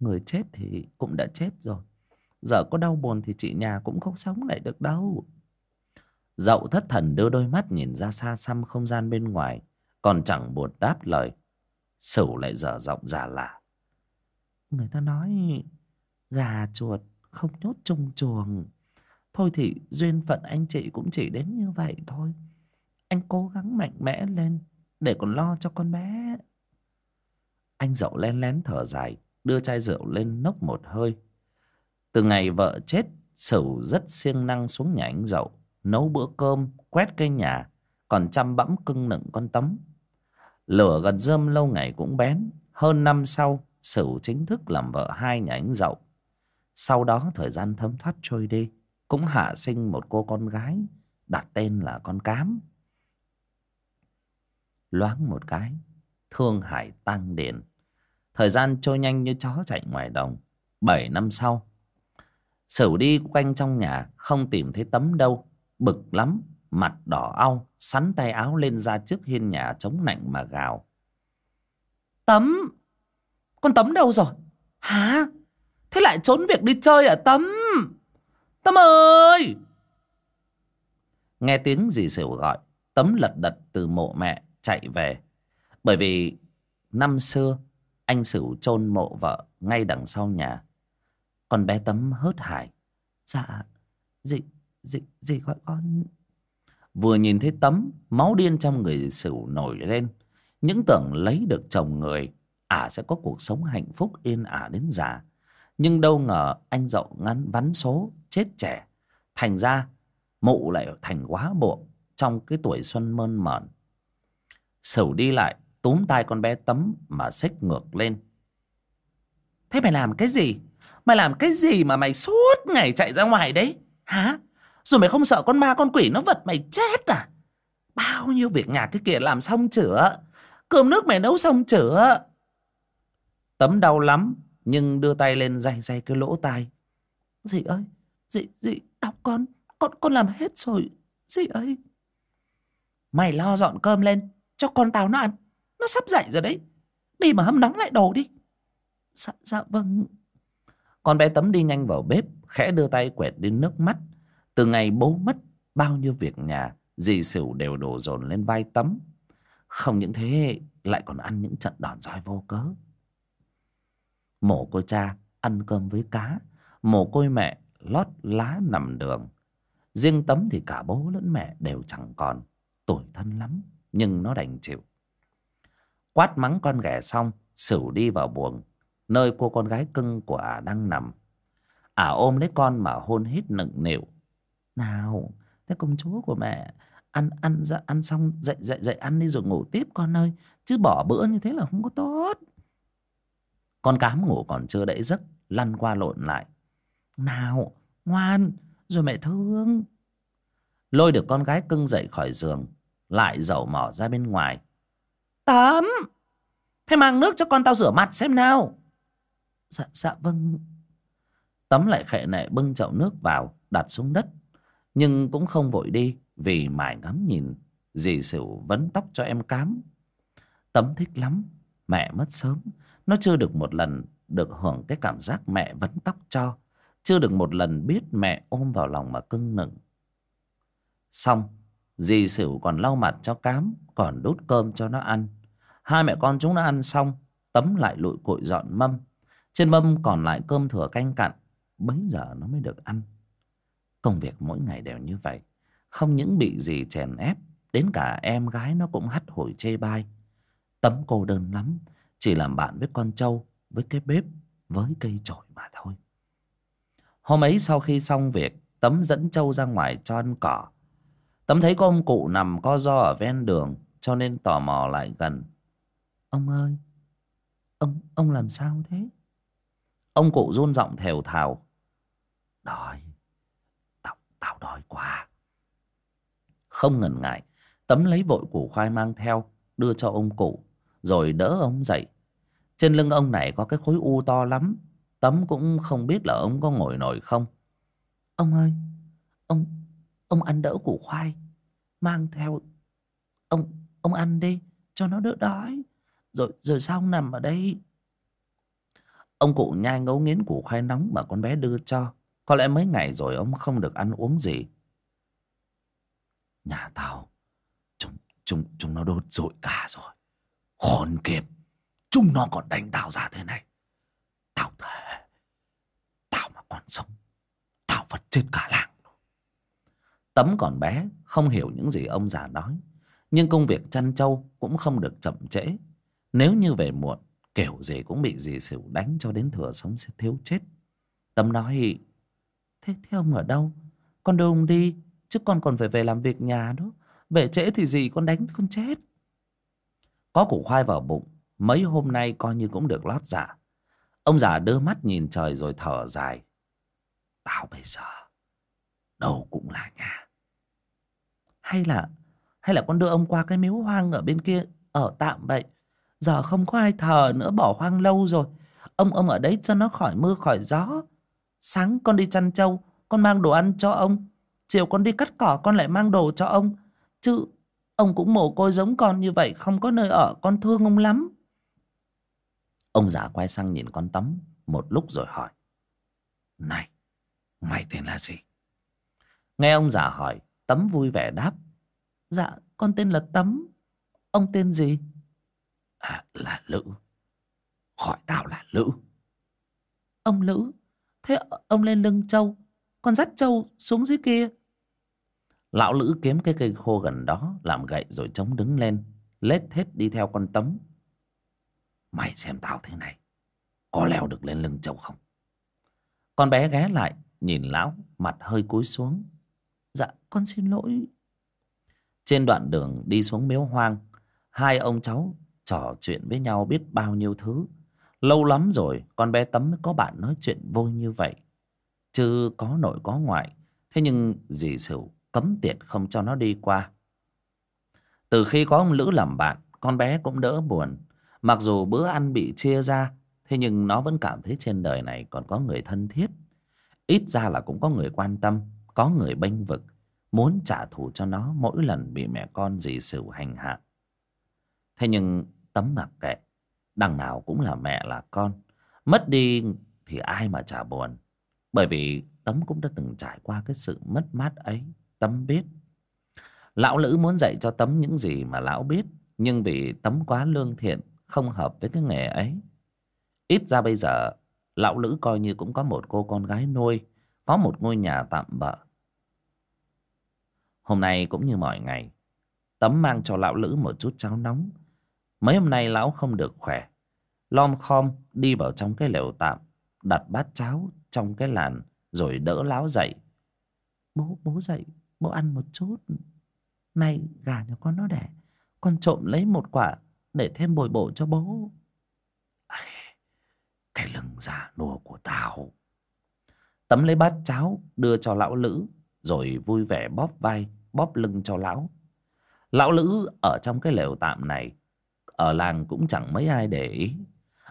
người chết thì cũng đã chết rồi. Giờ có đau buồn thì chị nhà cũng không sống lại được đâu. Dậu thất thần đưa đôi mắt nhìn ra xa xăm không gian bên ngoài, còn chẳng buồn đáp lời. Sửu lại dở giọng già lạ người ta nói gà chuột không nhốt chung chuồng. Thôi thì duyên phận anh chị cũng chỉ đến như vậy thôi. Anh cố gắng mạnh mẽ lên để còn lo cho con bé. Anh dậu len lén thở dài, đưa chai rượu lên nốc một hơi. Từ ngày vợ chết, sửu rất siêng năng xuống nhà anh dậu, nấu bữa cơm, quét cây nhà, còn chăm bẵm cưng nựng con tấm. Lửa gần rơm lâu ngày cũng bén. Hơn năm sau, sửu chính thức làm vợ hai nhà anh dậu. Sau đó thời gian thấm thoát trôi đi, cũng hạ sinh một cô con gái, đặt tên là con cám loáng một cái, thương hải tăng điền. Thời gian trôi nhanh như chó chạy ngoài đồng. Bảy năm sau, sửu đi quanh trong nhà, không tìm thấy tấm đâu. Bực lắm, mặt đỏ au, sắn tay áo lên ra trước hiên nhà chống nạnh mà gào. Tấm? Con tấm đâu rồi? Hả? Thế lại trốn việc đi chơi à tấm? Tấm ơi! Nghe tiếng dì sửu gọi, tấm lật đật từ mộ mẹ chạy về. Bởi vì năm xưa, anh sửu chôn mộ vợ ngay đằng sau nhà. Còn bé tấm hớt hải. Dạ dì dì dì gọi con. Vừa nhìn thấy tấm, máu điên trong người sửu nổi lên. Những tưởng lấy được chồng người, ả à sẽ có cuộc sống hạnh phúc yên ả đến già. Nhưng đâu ngờ anh dậu ngắn vắn số, chết trẻ. Thành ra, mụ lại thành quá bộ trong cái tuổi xuân mơn mởn sửu đi lại, túm tay con bé tấm mà xích ngược lên. Thế mày làm cái gì? Mày làm cái gì mà mày suốt ngày chạy ra ngoài đấy? Hả? Rồi mày không sợ con ma, con quỷ nó vật mày chết à? Bao nhiêu việc nhà cái kia làm xong chữa? Cơm nước mày nấu xong chữa? Tấm đau lắm, nhưng đưa tay lên day day cái lỗ tai. Dì ơi, dì dì, đọc con con con làm hết rồi. Dì ơi. Mày lo dọn cơm lên cho con tao nó ăn. Nó sắp dậy rồi đấy. Đi mà hâm nóng lại đồ đi. Dạ dạ vâng. Con bé tấm đi nhanh vào bếp, khẽ đưa tay quẹt đi nước mắt. Từ ngày bố mất, bao nhiêu việc nhà, dì xỉu đều đổ dồn lên vai tấm. Không những thế, lại còn ăn những trận đòn roi vô cớ. Mổ côi cha, ăn cơm với cá. Mổ côi mẹ, lót lá nằm đường. Riêng tấm thì cả bố lẫn mẹ đều chẳng còn. Tuổi thân lắm nhưng nó đành chịu. Quát mắng con ghẻ xong sửu đi vào buồng, nơi cô con gái cưng của ả đang nằm. Ả ôm lấy con mà hôn hít nựng nịu. Nào, thế công chúa của mẹ, ăn ăn ra, ăn xong, dậy dậy dậy ăn đi rồi ngủ tiếp con ơi, chứ bỏ bữa như thế là không có tốt. Con cám ngủ còn chưa đẫy giấc, lăn qua lộn lại. Nào, ngoan, rồi mẹ thương. Lôi được con gái cưng dậy khỏi giường lại dầu mỏ ra bên ngoài. Tắm thế mang nước cho con tao rửa mặt xem nào. Dạ dạ vâng. Tấm lại khệ nệ bưng chậu nước vào, đặt xuống đất. Nhưng cũng không vội đi, vì mải ngắm nhìn, dì sửu vấn tóc cho em cám. Tấm thích lắm, mẹ mất sớm. Nó chưa được một lần được hưởng cái cảm giác mẹ vấn tóc cho. Chưa được một lần biết mẹ ôm vào lòng mà cưng nựng. Xong dì Sửu còn lau mặt cho cám, còn đút cơm cho nó ăn. Hai mẹ con chúng nó ăn xong, tấm lại lụi cội dọn mâm. Trên mâm còn lại cơm thừa canh cặn, bấy giờ nó mới được ăn. Công việc mỗi ngày đều như vậy, không những bị gì chèn ép, đến cả em gái nó cũng hắt hồi chê bai. Tấm cô đơn lắm, chỉ làm bạn với con trâu, với cái bếp, với cây chổi mà thôi. Hôm ấy sau khi xong việc, tấm dẫn trâu ra ngoài cho ăn cỏ tấm thấy có ông cụ nằm co do ở ven đường, cho nên tò mò lại gần. Ông ơi, ông ông làm sao thế? Ông cụ run giọng thều thào. Đói tao tao đói quá không ngần ngại, tấm lấy vội củ khoai mang theo, đưa cho ông cụ, rồi đỡ ông dậy. Trên lưng ông này có cái khối u to lắm, tấm cũng không biết là ông có ngồi nổi không. Ông ơi ông ăn đỡ củ khoai. Mang theo ông ông ăn đi, cho nó đỡ đói. Rồi rồi sao ông nằm ở đây? Ông cụ nhai ngấu nghiến củ khoai nóng mà con bé đưa cho. Có lẽ mấy ngày rồi ông không được ăn uống gì. Nhà tao, chúng chúng chúng nó đốt rụi cả rồi. Khốn kiếp, chúng nó còn đánh tao ra thế này. Tao thề, tao mà còn sống, tao vật chết cả làng tấm còn bé, không hiểu những gì ông già nói. Nhưng công việc chăn trâu cũng không được chậm trễ. Nếu như về muộn, kiểu gì cũng bị dì xỉu đánh cho đến thừa sống sẽ thiếu chết. Tấm nói, thế thế ông ở đâu? Con đưa ông đi, chứ con còn phải về làm việc nhà đó. Về trễ thì gì con đánh con chết. Có củ khoai vào bụng, mấy hôm nay coi như cũng được lót dạ. Ông già đưa mắt nhìn trời rồi thở dài. Tao bây giờ, đâu cũng là nhà hay là hay là con đưa ông qua cái miếu hoang ở bên kia, ở tạm vậy? Giờ không có ai thờ nữa, bỏ hoang lâu rồi. Ông ông ở đấy cho nó khỏi mưa, khỏi gió. Sáng con đi chăn trâu, con mang đồ ăn cho ông. Chiều con đi cắt cỏ, con lại mang đồ cho ông. Chứ ông cũng mồ côi giống con như vậy, không có nơi ở, con thương ông lắm. Ông già quay sang nhìn con tấm một lúc rồi hỏi. Này, mày tên là gì? Nghe ông già hỏi tấm vui vẻ đáp. Dạ con tên là tấm. Ông tên gì? À, là lữ. Hỏi tao là lữ. Ông lữ. Thế ông lên lưng trâu con dắt trâu xuống dưới kia. Lão lữ kiếm cái cây khô gần đó làm gậy rồi chống đứng lên. Lết thết đi theo con tấm. Mày xem tao thế này có leo được lên lưng trâu không? Con bé ghé lại nhìn lão mặt hơi cúi xuống dạ con xin lỗi. Trên đoạn đường đi xuống miếu hoang, hai ông cháu trò chuyện với nhau biết bao nhiêu thứ. Lâu lắm rồi, con bé tấm mới có bạn nói chuyện vui như vậy. Chứ có nội có ngoại, thế nhưng dì sửu cấm tiệt không cho nó đi qua. Từ khi có ông lữ làm bạn, con bé cũng đỡ buồn. Mặc dù bữa ăn bị chia ra, thế nhưng nó vẫn cảm thấy trên đời này còn có người thân thiết. Ít ra là cũng có người quan tâm có người bênh vực, muốn trả thù cho nó mỗi lần bị mẹ con dì sửu hành hạ. Thế nhưng tấm mặc kệ, đằng nào cũng là mẹ là con, mất đi thì ai mà chả buồn? Bởi vì tấm cũng đã từng trải qua cái sự mất mát ấy, tấm biết. Lão lữ muốn dạy cho tấm những gì mà lão biết, nhưng vì tấm quá lương thiện, không hợp với cái nghề ấy. Ít ra bây giờ, lão lữ coi như cũng có một cô con gái nuôi, có một ngôi nhà tạm bợ hôm nay cũng như mọi ngày, tấm mang cho lão lữ một chút cháo nóng. Mấy hôm nay lão không được khỏe. Lom khom đi vào trong cái lều tạm, đặt bát cháo trong cái làn rồi đỡ lão dậy. Bố bố dậy, bố ăn một chút. Nay gà nhà con nó đẻ, con trộm lấy một quả để thêm bồi bổ cho bố. Cái lưng già nua của tao. Tấm lấy bát cháo đưa cho lão lữ rồi vui vẻ bóp vai bóp lưng cho lão. Lão lữ ở trong cái lều tạm này ở làng cũng chẳng mấy ai để ý.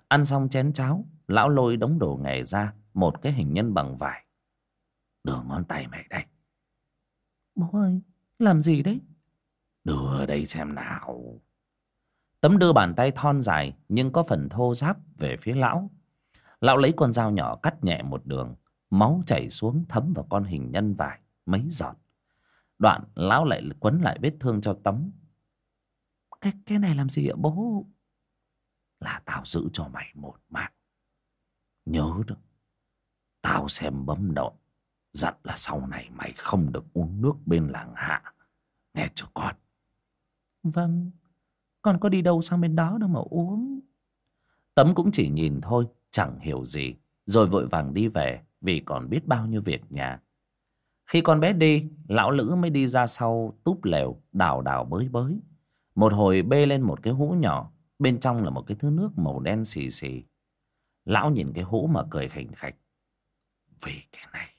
Ăn xong chén cháo lão lôi đống đồ nghề ra một cái hình nhân bằng vải. Đưa ngón tay mày đây. Bố ơi làm gì đấy? Đưa đây xem nào. Tấm đưa bàn tay thon dài nhưng có phần thô ráp về phía lão. Lão lấy con dao nhỏ cắt nhẹ một đường máu chảy xuống thấm vào con hình nhân vải mấy giọt. Đoạn lão lại quấn lại vết thương cho Tấm Cái, cái này làm gì ạ bố? Là tao giữ cho mày một mạng. Nhớ đó. Tao xem bấm độn Dặn là sau này mày không được uống nước bên làng hạ. Nghe chưa con? Vâng. Con có đi đâu sang bên đó đâu mà uống. Tấm cũng chỉ nhìn thôi Chẳng hiểu gì. Rồi vội vàng đi về Vì còn biết bao nhiêu việc nhà khi con bé đi, Lão Lữ mới đi ra sau túp lều, Đào đào bới bới. Một hồi bê lên một cái hũ nhỏ, Bên trong là một cái thứ nước màu đen xì xì. Lão nhìn cái hũ mà cười khỉnh khạch. Vì cái này,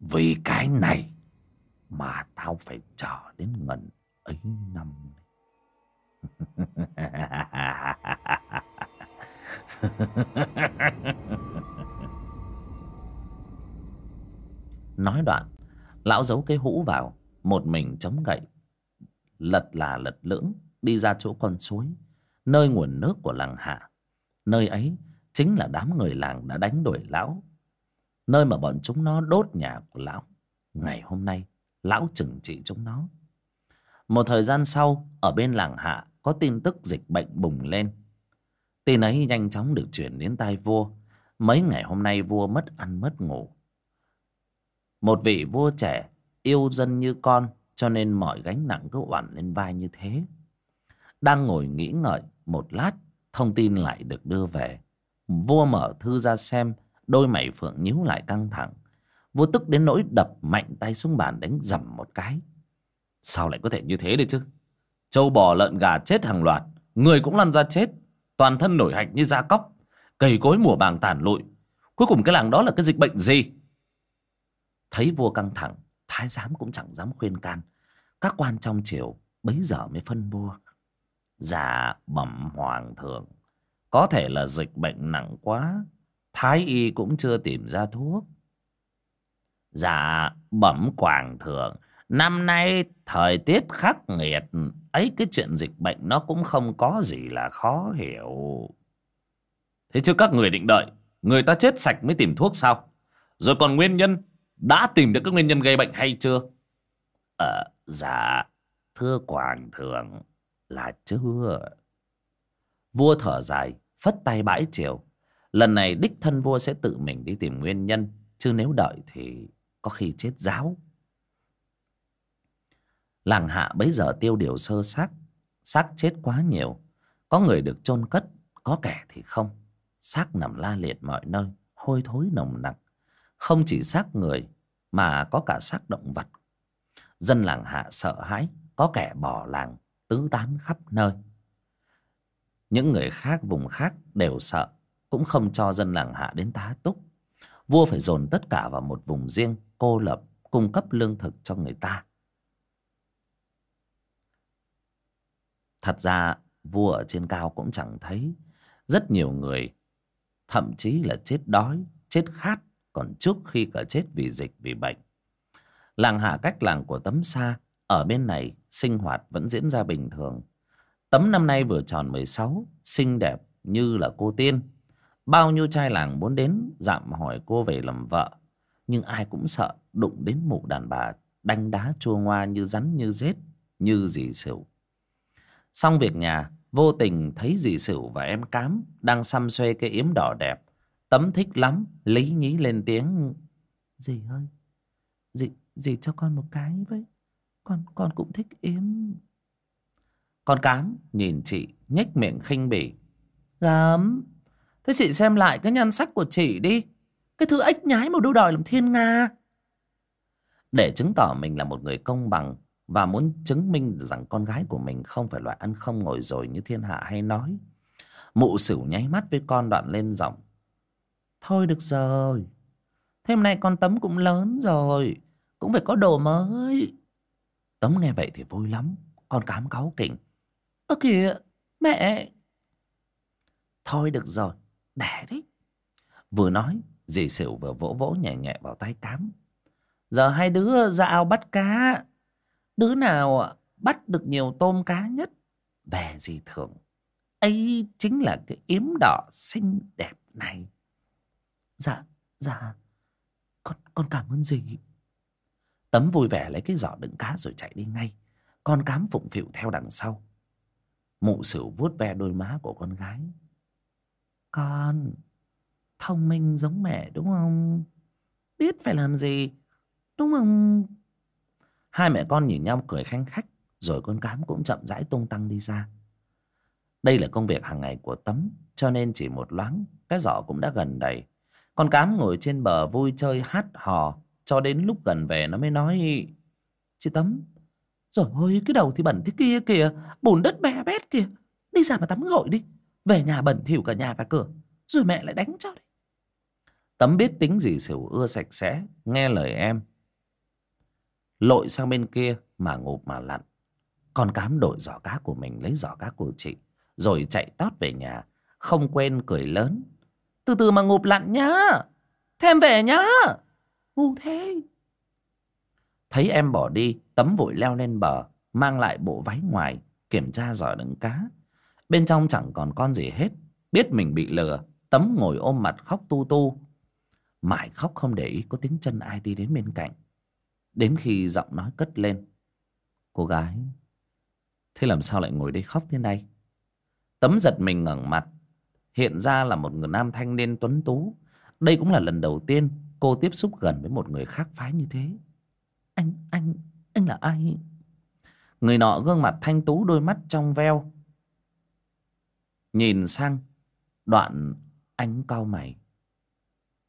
Vì cái này Mà tao phải chờ đến ngần ấy năm Nói đoạn, Lão giấu cái hũ vào, Một mình chống gậy. Lật là lật lưỡng, Đi ra chỗ con suối, Nơi nguồn nước của làng hạ. Nơi ấy chính là đám người làng đã đánh đuổi lão. Nơi mà bọn chúng nó đốt nhà của lão. Ngày hôm nay, Lão trừng trị chúng nó. Một thời gian sau, Ở bên làng hạ, Có tin tức dịch bệnh bùng lên. Tin ấy nhanh chóng được chuyển đến tai vua. Mấy ngày hôm nay vua mất ăn mất ngủ. Một vị vua trẻ Yêu dân như con, Cho nên mọi gánh nặng cứ oằn lên vai như thế. Đang ngồi nghĩ ngợi Một lát, Thông tin lại được đưa về. Vua mở thư ra xem, Đôi mày phượng nhíu lại căng thẳng. Vua tức đến nỗi đập mạnh tay xuống bàn đánh dầm một cái. Sao lại có thể như thế đây chứ? Châu bò lợn gà chết hàng loạt, Người cũng lăn ra chết. Toàn thân nổi hạch như da cóc, Cây cối mùa bàng tàn lụi. Cuối cùng cái làng đó là cái dịch bệnh gì? Thấy vua căng thẳng, Thái giám cũng chẳng dám khuyên can. Các quan trong triều bấy giờ mới phân vua Dạ bẩm hoàng thượng, Có thể là dịch bệnh nặng quá, Thái y cũng chưa tìm ra thuốc. Dạ bẩm quảng thượng, Năm nay thời tiết khắc nghiệt, Ấy cái chuyện dịch bệnh nó cũng không có gì là khó hiểu. Thế chứ các người định đợi, Người ta chết sạch mới tìm thuốc sao? Rồi còn nguyên nhân đã tìm được các nguyên nhân gây bệnh hay chưa? Ờ dạ Thưa quản thượng, Là chưa. Vua thở dài, Phất tay bãi chiều Lần này đích thân vua sẽ tự mình đi tìm nguyên nhân, Chứ nếu đợi thì có khi chết giáo. Làng hạ bấy giờ tiêu điều sơ xác xác chết quá nhiều. Có người được chôn cất, có kẻ thì không. Xác nằm la liệt mọi nơi, hôi thối nồng nặc không chỉ xác người, mà có cả xác động vật. Dân làng hạ sợ hãi, có kẻ bỏ làng, tứ tán khắp nơi. Những người khác vùng khác đều sợ, cũng không cho dân làng hạ đến tá túc. Vua phải dồn tất cả vào một vùng riêng, cô lập, cung cấp lương thực cho người ta. Thật ra, vua ở trên cao cũng chẳng thấy. Rất nhiều người, thậm chí là chết đói, chết khát còn trước khi cả chết vì dịch, vì bệnh. Làng hạ cách làng của tấm xa ở bên này, sinh hoạt vẫn diễn ra bình thường. Tấm năm nay vừa tròn mười sáu, xinh đẹp như là cô tiên. Bao nhiêu trai làng muốn đến, dạm hỏi cô về làm vợ. Nhưng ai cũng sợ đụng đến mụ đàn bà đanh đá chua ngoa như rắn như rết, như dì sửu. Xong việc nhà, vô tình thấy dì sửu và em cám đang xăm xuê cái yếm đỏ đẹp tấm thích lắm. Lý nhí lên tiếng. Dì ơi dì dì cho con một cái với. Con con cũng thích yếm. Con cám nhìn chị nhếch miệng khinh bỉ. Gấm, thế chị xem lại cái nhan sắc của chị đi. Cái thứ ếch nhái mà đu đòi làm thiên nga. Để chứng tỏ mình là một người công bằng và muốn chứng minh rằng con gái của mình không phải loại ăn không ngồi rồi như thiên hạ hay nói. Mụ sửu nháy mắt với con đoạn lên giọng thôi được rồi. Thêm nay con tấm cũng lớn rồi, cũng phải có đồ mới. Tấm nghe vậy thì vui lắm, con cám cáu kỉnh. Ơ kìa, mẹ! Thôi được rồi, đẻ đấy vừa nói, dì xỉu vừa vỗ vỗ nhẹ nhẹ vào tay cám. Giờ hai đứa ra ao bắt cá. Đứa nào bắt được nhiều tôm cá nhất? Về gì thưởng ấy chính là cái yếm đỏ xinh đẹp này dạ dạ. Con con cảm ơn gì tấm vui vẻ lấy cái giỏ đựng cá rồi chạy đi ngay. Con cám phụng phịu theo đằng sau. Mụ sửu vuốt ve đôi má của con gái. Con, thông minh giống mẹ đúng không? Biết phải làm gì, đúng không? Hai mẹ con nhìn nhau cười khanh khách, rồi con cám cũng chậm rãi tung tăng đi ra. Đây là công việc hàng ngày của tấm, cho nên chỉ một loáng, cái giỏ cũng đã gần đầy con cám ngồi trên bờ vui chơi hát hò, cho đến lúc gần về nó mới nói, chị tấm, rồi ôi, cái đầu thì bẩn thế kia kìa, bùn đất bè bét kìa, đi ra mà tắm gội đi, về nhà bẩn thỉu cả nhà cả cửa, rồi mẹ lại đánh cho đấy. Tấm biết tính gì xỉu ưa sạch sẽ, nghe lời em. Lội sang bên kia mà ngụp mà lặn. Con cám đổi giỏ cá của mình lấy giỏ cá của chị, rồi chạy tót về nhà, không quên cười lớn từ từ mà ngụp lặn nhá. Thêm về nhá. Ngu thế. Thấy em bỏ đi tấm vội leo lên bờ mang lại bộ váy ngoài kiểm tra giỏ đựng cá. Bên trong chẳng còn con gì hết biết mình bị lừa tấm ngồi ôm mặt khóc tu tu. Mãi khóc không để ý có tiếng chân ai đi đến bên cạnh. Đến khi giọng nói cất lên. Cô gái thế làm sao lại ngồi đây khóc thế này? Tấm giật mình ngẩng mặt hiện ra là một người nam thanh niên tuấn tú. Đây cũng là lần đầu tiên cô tiếp xúc gần với một người khác phái như thế. Anh anh anh là ai? Người nọ gương mặt thanh tú đôi mắt trong veo. Nhìn sang đoạn anh cau mày.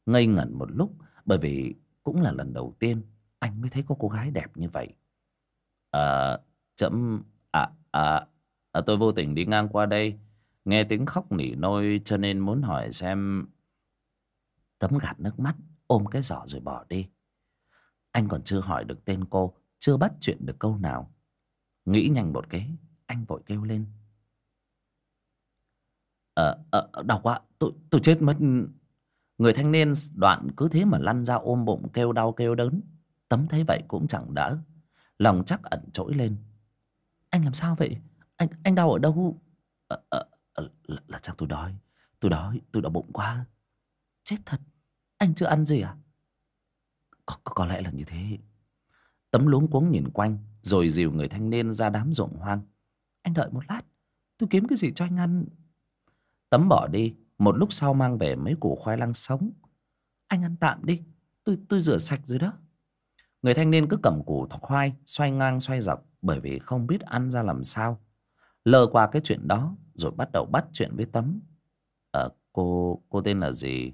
Ngây ngẩn một lúc bởi vì cũng là lần đầu tiên anh mới thấy có cô gái đẹp như vậy. Ờ, à, chậm à, à, à tôi vô tình đi ngang qua đây nghe tiếng khóc nỉ nôi cho nên muốn hỏi xem tấm gạt nước mắt ôm cái giỏ rồi bỏ đi. Anh còn chưa hỏi được tên cô chưa bắt chuyện được câu nào. Nghĩ nhanh một cái anh vội kêu lên. Ờ ờ đau quá tôi tôi chết mất. Người thanh niên đoạn cứ thế mà lăn ra ôm bụng kêu đau kêu đớn. Tấm thấy vậy cũng chẳng đỡ. Lòng chắc ẩn trỗi lên. Anh làm sao vậy? Anh anh đau ở đâu? Ờ, ờ, Ờ, là, là chắc tôi đói? Tôi đói tôi đói bụng quá. Chết thật. Anh chưa ăn gì à? Có, có, có lẽ là như thế. Tấm luống cuống nhìn quanh rồi dìu người thanh niên ra đám ruộng hoang. Anh đợi một lát tôi kiếm cái gì cho anh ăn? Tấm bỏ đi một lúc sau mang về mấy củ khoai lang sống. Anh ăn tạm đi tôi tôi rửa sạch rồi đó. Người thanh niên cứ cầm củ khoai xoay ngang xoay dọc bởi vì không biết ăn ra làm sao. Lơ qua cái chuyện đó rồi bắt đầu bắt chuyện với tấm. À, cô cô tên là gì?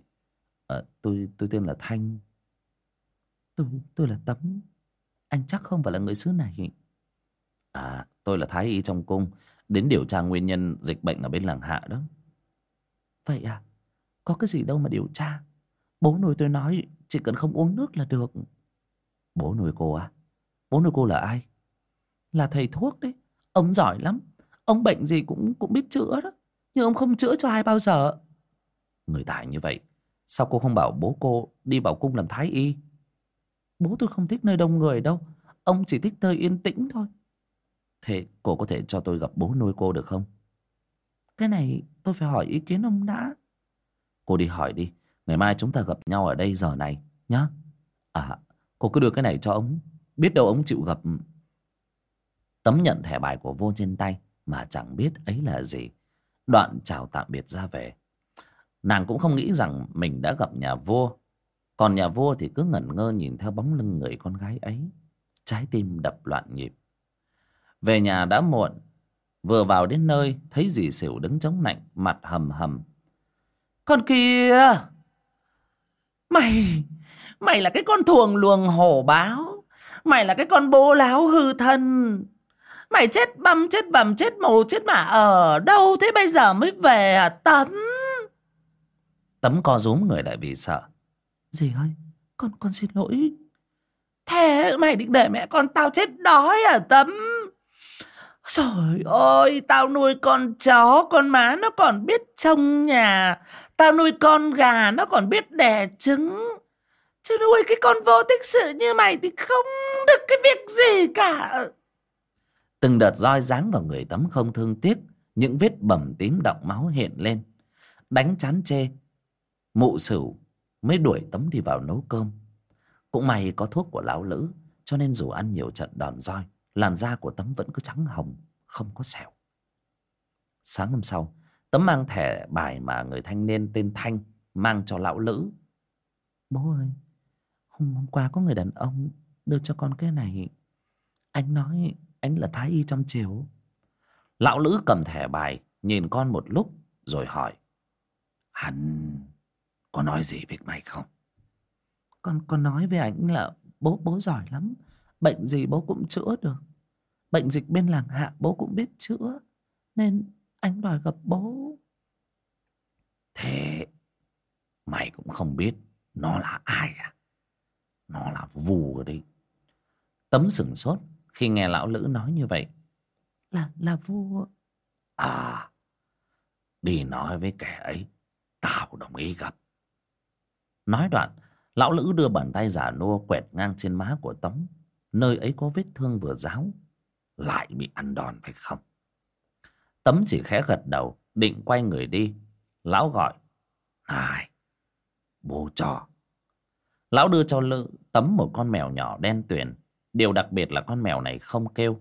À, tôi tôi tên là thanh. Tôi tôi là tấm. Anh chắc không phải là người xứ này. À tôi là thái y trong cung đến điều tra nguyên nhân dịch bệnh ở bên làng hạ đó. Vậy à có cái gì đâu mà điều tra. Bố nuôi tôi nói chỉ cần không uống nước là được. Bố nuôi cô à bố nuôi cô là ai? Là thầy thuốc đấy ông giỏi lắm ông bệnh gì cũng cũng biết chữa đó. Nhưng ông không chữa cho ai bao giờ. Người tài như vậy sao cô không bảo bố cô đi vào cung làm thái y? Bố tôi không thích nơi đông người đâu. Ông chỉ thích nơi yên tĩnh thôi. Thế cô có thể cho tôi gặp bố nuôi cô được không? Cái này tôi phải hỏi ý kiến ông đã. Cô đi hỏi đi. Ngày mai chúng ta gặp nhau ở đây giờ này nhá. À cô cứ đưa cái này cho ông. Biết đâu ông chịu gặp tấm nhận thẻ bài của vô trên tay mà chẳng biết ấy là gì. Đoạn chào tạm biệt ra về. Nàng cũng không nghĩ rằng mình đã gặp nhà vua. Còn nhà vua thì cứ ngẩn ngơ nhìn theo bóng lưng người con gái ấy. Trái tim đập loạn nhịp. Về nhà đã muộn. Vừa vào đến nơi, thấy dì xỉu đứng chống nạnh, mặt hầm hầm. Con kia! Mày! Mày là cái con thuồng luồng hổ báo. Mày là cái con bố láo hư thân mày chết băm chết bầm chết mồ chết mà ở đâu thế bây giờ mới về à tấm tấm co rúm người lại vì sợ dì ơi con con xin lỗi thế mày định để mẹ con tao chết đói à tấm Trời ơi, tao nuôi con chó, con má nó còn biết trông nhà. Tao nuôi con gà, nó còn biết đẻ trứng. Chứ nuôi cái con vô tích sự như mày thì không được cái việc gì cả. Từng đợt roi giáng vào người tấm không thương tiếc. Những vết bầm tím đọng máu hiện lên. Đánh chán chê. Mụ sửu mới đuổi tấm đi vào nấu cơm. Cũng may có thuốc của lão lữ. cho nên dù ăn nhiều trận đòn roi làn da của tấm vẫn cứ trắng hồng không có sẹo sáng hôm sau tấm mang thẻ bài mà người thanh niên tên thanh mang cho lão lữ bố ơi hôm, hôm qua có người đàn ông đưa cho con cái này anh nói anh là thái y trong chiều lão lữ cầm thẻ bài, nhìn con một lúc, rồi hỏi. Hắn có nói gì với mày không? Con con nói với anh là bố bố giỏi lắm. Bệnh gì bố cũng chữa được. Bệnh dịch bên làng hạ bố cũng biết chữa. Nên anh đòi gặp bố. Thế mày cũng không biết nó là ai à? Nó là vù rồi đi. Tấm sừng sốt khi nghe lão lữ nói như vậy. Là là vua. À đi nói với kẻ ấy tao đồng ý gặp. Nói đoạn lão lữ đưa bàn tay giả nua quẹt ngang trên má của tống. Nơi ấy có vết thương vừa ráo lại bị ăn đòn phải không? Tấm chỉ khẽ gật đầu định quay người đi. Lão gọi này bố cho. Lão đưa cho lữ tấm một con mèo nhỏ đen tuyền điều đặc biệt là con mèo này không kêu.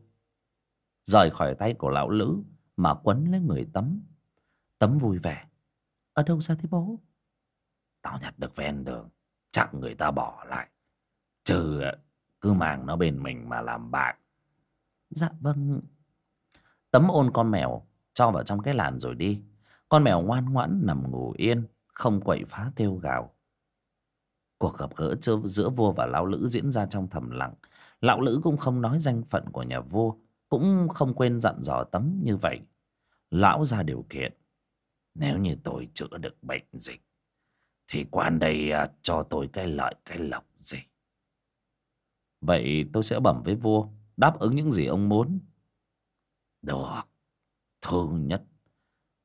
Rời khỏi tay của lão lữ mà quấn lấy người tấm. Tấm vui vẻ. Ở đâu ra thế bố? Tao nhặt được ven đường. Chắc người ta bỏ lại. Trừ ờ, cứ mang nó bên mình mà làm bạn. Dạ vâng. Tấm ôn con mèo, cho vào trong cái làn rồi đi. Con mèo ngoan ngoãn nằm ngủ yên, không quậy phá kêu gào. Cuộc gặp gỡ giữa vua và lão lữ diễn ra trong thầm lặng lão lữ cũng không nói danh phận của nhà vua, cũng không quên dặn dò tấm như vậy. Lão ra điều kiện, nếu như tôi chữa được bệnh dịch, thì quan đây à, cho tôi cái lợi, cái lộc gì? Vậy tôi sẽ bẩm với vua, đáp ứng những gì ông muốn. Được thứ nhất,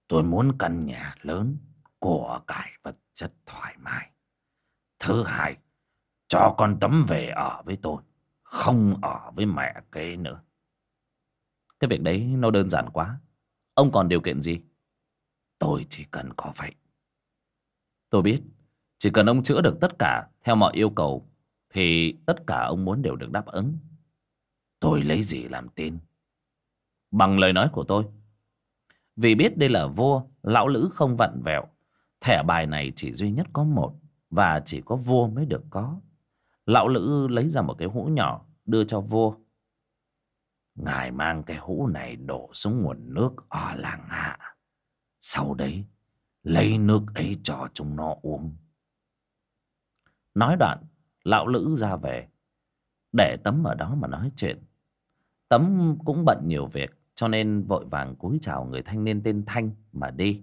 tôi muốn căn nhà lớn của cải vật chất thoải mái. Thứ hai, cho con tấm về ở với tôi không ở với mẹ kế nữa. Cái việc đấy nó đơn giản quá. Ông còn điều kiện gì? Tôi chỉ cần có vậy. Tôi biết, chỉ cần ông chữa được tất cả theo mọi yêu cầu, thì tất cả ông muốn đều được đáp ứng. Tôi lấy gì làm tin? Bằng lời nói của tôi. Vì biết đây là vua, lão lữ không vặn vẹo. Thẻ bài này chỉ duy nhất có một và chỉ có vua mới được có. Lão lữ lấy ra một cái hũ nhỏ đưa cho vua. Ngài mang cái hũ này đổ xuống nguồn nước ở làng hạ. Sau đấy, lấy nước ấy cho chúng nó uống. Nói đoạn, lão lữ ra về. Để tấm ở đó mà nói chuyện. Tấm cũng bận nhiều việc, cho nên vội vàng cúi chào người thanh niên tên thanh mà đi.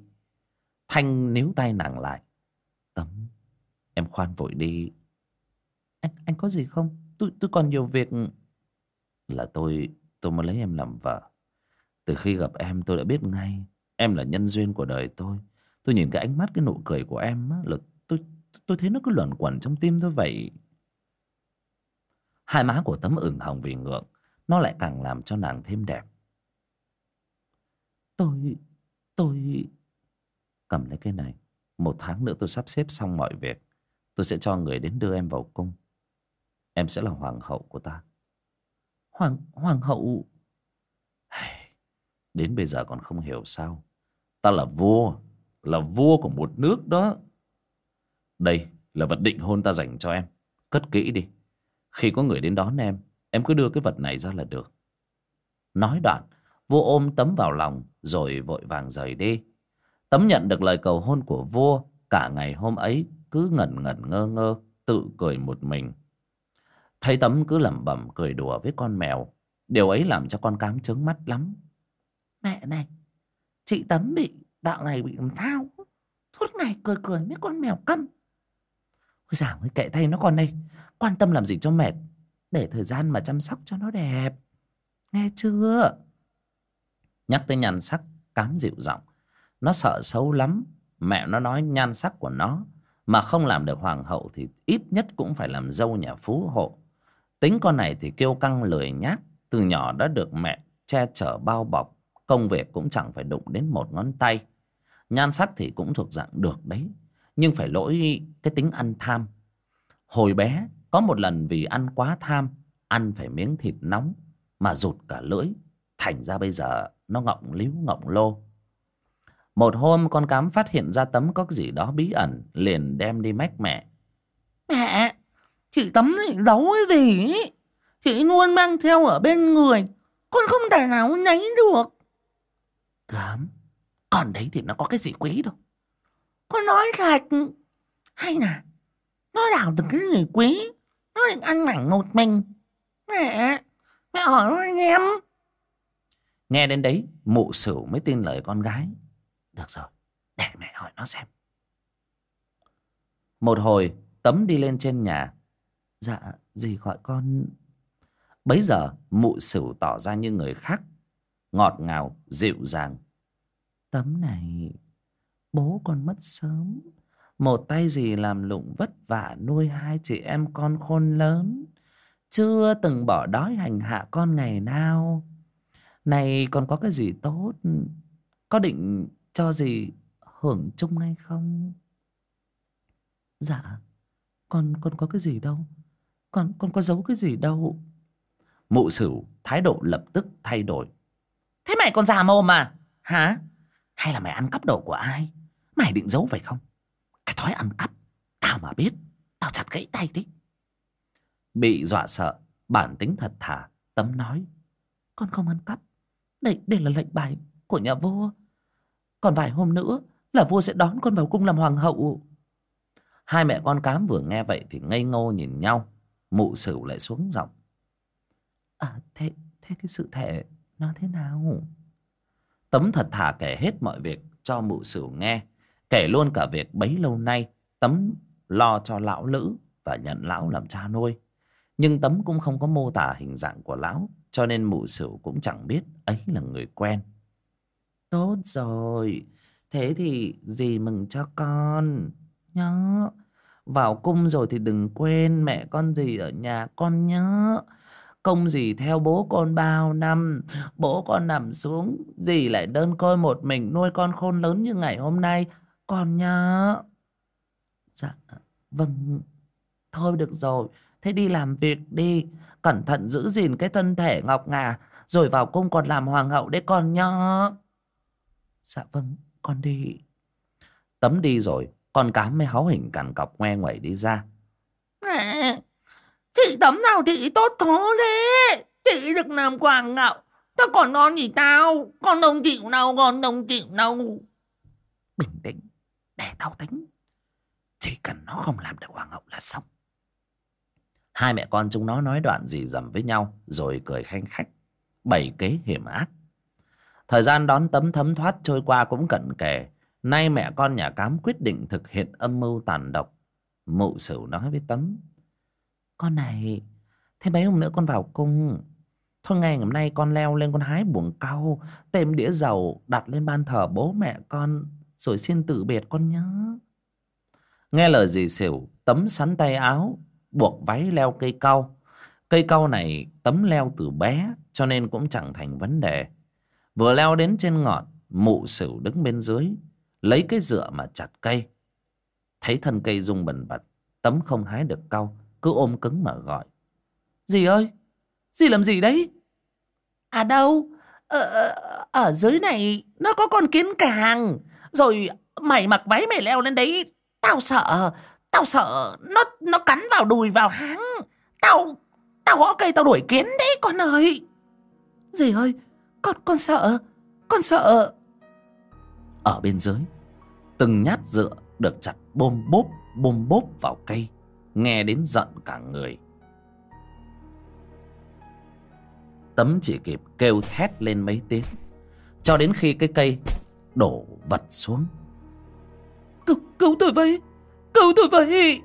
Thanh níu tay nàng lại. Tấm, em khoan vội đi. Anh anh có gì không? Tôi tôi còn nhiều việc. Là tôi tôi muốn lấy em làm vợ. Từ khi gặp em, tôi đã biết ngay, em là nhân duyên của đời tôi. Tôi nhìn cái ánh mắt, cái nụ cười của em á, là tôi tôi thấy nó cứ luẩn quẩn trong tim tôi vậy. Hai má của tấm ửng hồng vì ngượng, nó lại càng làm cho nàng thêm đẹp. Tôi tôi cầm lấy cái này. Một tháng nữa tôi sắp xếp xong mọi việc. Tôi sẽ cho người đến đưa em vào cung em sẽ là hoàng hậu của ta. Hoàng hoàng hậu? Đến bây giờ còn không hiểu sao. Ta là vua là vua của một nước đó. Đây là vật định hôn ta dành cho em. Cất kỹ đi. Khi có người đến đón em em cứ đưa cái vật này ra là được. Nói đoạn vua ôm tấm vào lòng rồi vội vàng rời đi. Tấm nhận được lời cầu hôn của vua cả ngày hôm ấy cứ ngẩn ngẩn ngơ ngơ tự cười một mình thấy tấm cứ lẩm bẩm cười đùa với con mèo. Điều ấy làm cho con cám trứng mắt lắm. Mẹ này, chị tấm bị đạo này bị làm sao? Suốt ngày cười cười với con mèo câm. Ôi dào ơi, kệ thay nó con đây. Quan tâm làm gì cho mệt. Để thời gian mà chăm sóc cho nó đẹp. Nghe chưa? Nhắc tới nhan sắc, cám dịu giọng. Nó sợ xấu lắm. Mẹ nó nói nhan sắc của nó mà không làm được hoàng hậu thì ít nhất cũng phải làm dâu nhà phú hộ tính con này thì kêu căng lười nhác, từ nhỏ đã được mẹ che chở bao bọc, công việc cũng chẳng phải đụng đến một ngón tay. Nhan sắc thì cũng thuộc dạng được đấy, nhưng phải lỗi cái tính ăn tham. Hồi bé, có một lần vì ăn quá tham, ăn phải miếng thịt nóng mà rụt cả lưỡi, thành ra bây giờ nó ngọng líu ngọng lô. Một hôm con cám phát hiện ra tấm có gì đó bí ẩn, liền đem đi mách mẹ. Mẹ! Chị tấm thì giấu cái gì ấy chị luôn mang theo ở bên người, con không thể nào nấy được. Gám. còn đấy thì nó có cái gì quý đâu. Con nói thật. Hay là nó đào từng cái gì quý? Nó định ăn mảnh một mình. Mẹ mẹ hỏi anh em. Nghe đến đấy, mụ sửu mới tin lời con gái. Được rồi, để mẹ hỏi nó xem. Một hồi, tấm đi lên trên nhà dạ gì gọi con. Bấy giờ, mụ sửu tỏ ra như người khác, ngọt ngào, dịu dàng. Tấm này, bố con mất sớm. Một tay gì làm lụng vất vả nuôi hai chị em con khôn lớn. Chưa từng bỏ đói hành hạ con ngày nào. Này còn có cái gì tốt? Có định cho gì hưởng chung hay không? Dạ con con có cái gì đâu con con có giấu cái gì đâu. Mụ sửu thái độ lập tức thay đổi. Thế mày còn già mồm mà. Hả? Hay là mày ăn cắp đồ của ai? Mày định giấu phải không? Cái thói ăn cắp tao mà biết. Tao chặt gãy tay đấy bị dọa sợ bản tính thật thà tấm nói. Con không ăn cắp. Đây đây là lệnh bài của nhà vua. Còn vài hôm nữa là vua sẽ đón con vào cung làm hoàng hậu. Hai mẹ con cám vừa nghe vậy thì ngây ngô nhìn nhau mụ sửu lại xuống giọng. À thế thế cái sự thể nó thế nào? Tấm thật thà kể hết mọi việc cho mụ sửu nghe kể luôn cả việc bấy lâu nay tấm lo cho lão lữ và nhận lão làm cha nuôi. Nhưng tấm cũng không có mô tả hình dạng của lão cho nên mụ sửu cũng chẳng biết ấy là người quen. Tốt rồi thế thì dì mừng cho con. Nhớ vào cung rồi thì đừng quên mẹ con gì ở nhà con nhớ. Công gì theo bố con bao năm, bố con nằm xuống dì lại đơn côi một mình nuôi con khôn lớn như ngày hôm nay, con nhớ. Dạ vâng. Thôi được rồi, thế đi làm việc đi, cẩn thận giữ gìn cái thân thể ngọc ngà, rồi vào cung còn làm hoàng hậu đấy con nhớ. Dạ vâng con đi. Tấm đi rồi con cám mới háu hình cằn cọc ngoe ngoẩy đi ra. Mẹ chị tấm nào chị tốt thố thế. Chị được làm hoàng hậu tao còn ngon gì tao con đồng chịu đâu con đồng chịu đâu bình tĩnh để tao tính. Chỉ cần nó không làm được hoàng hậu là xong. Hai mẹ con chúng nó nói đoạn gì dầm với nhau rồi cười khanh khách. Bảy kế hiểm ác. Thời gian đón tấm thấm thoát trôi qua cũng cận kề nay mẹ con nhà cám quyết định thực hiện âm mưu tàn độc. Mụ sửu nói với tấm. Con này, thế mấy hôm nữa con vào cung. Thôi ngày hôm nay con leo lên con hái buồng cau tìm đĩa dầu đặt lên ban thờ bố mẹ con, rồi xin tự biệt con nhớ nghe lời dì xỉu tấm sắn tay áo, buộc váy leo cây cau. Cây cau này tấm leo từ bé, cho nên cũng chẳng thành vấn đề. Vừa leo đến trên ngọn, mụ sửu đứng bên dưới lấy cái dựa mà chặt cây. Thấy thân cây rung bần bật tấm không hái được cau cứ ôm cứng mà gọi. Dì ơi dì làm gì đấy? À đâu ở, ở dưới này nó có con kiến càng. Rồi mày mặc váy mày leo lên đấy tao sợ tao sợ nó nó cắn vào đùi vào háng. Tao tao gõ cây tao đuổi kiến đấy con ơi. Dì ơi con con sợ con sợ ở bên dưới. Từng nhát dựa được chặt bôm bốp bôm bốp vào cây nghe đến giận cả người. Tấm chỉ kịp kêu thét lên mấy tiếng cho đến khi cái cây đổ vật xuống. Cứu cứu tôi với cứu tôi với.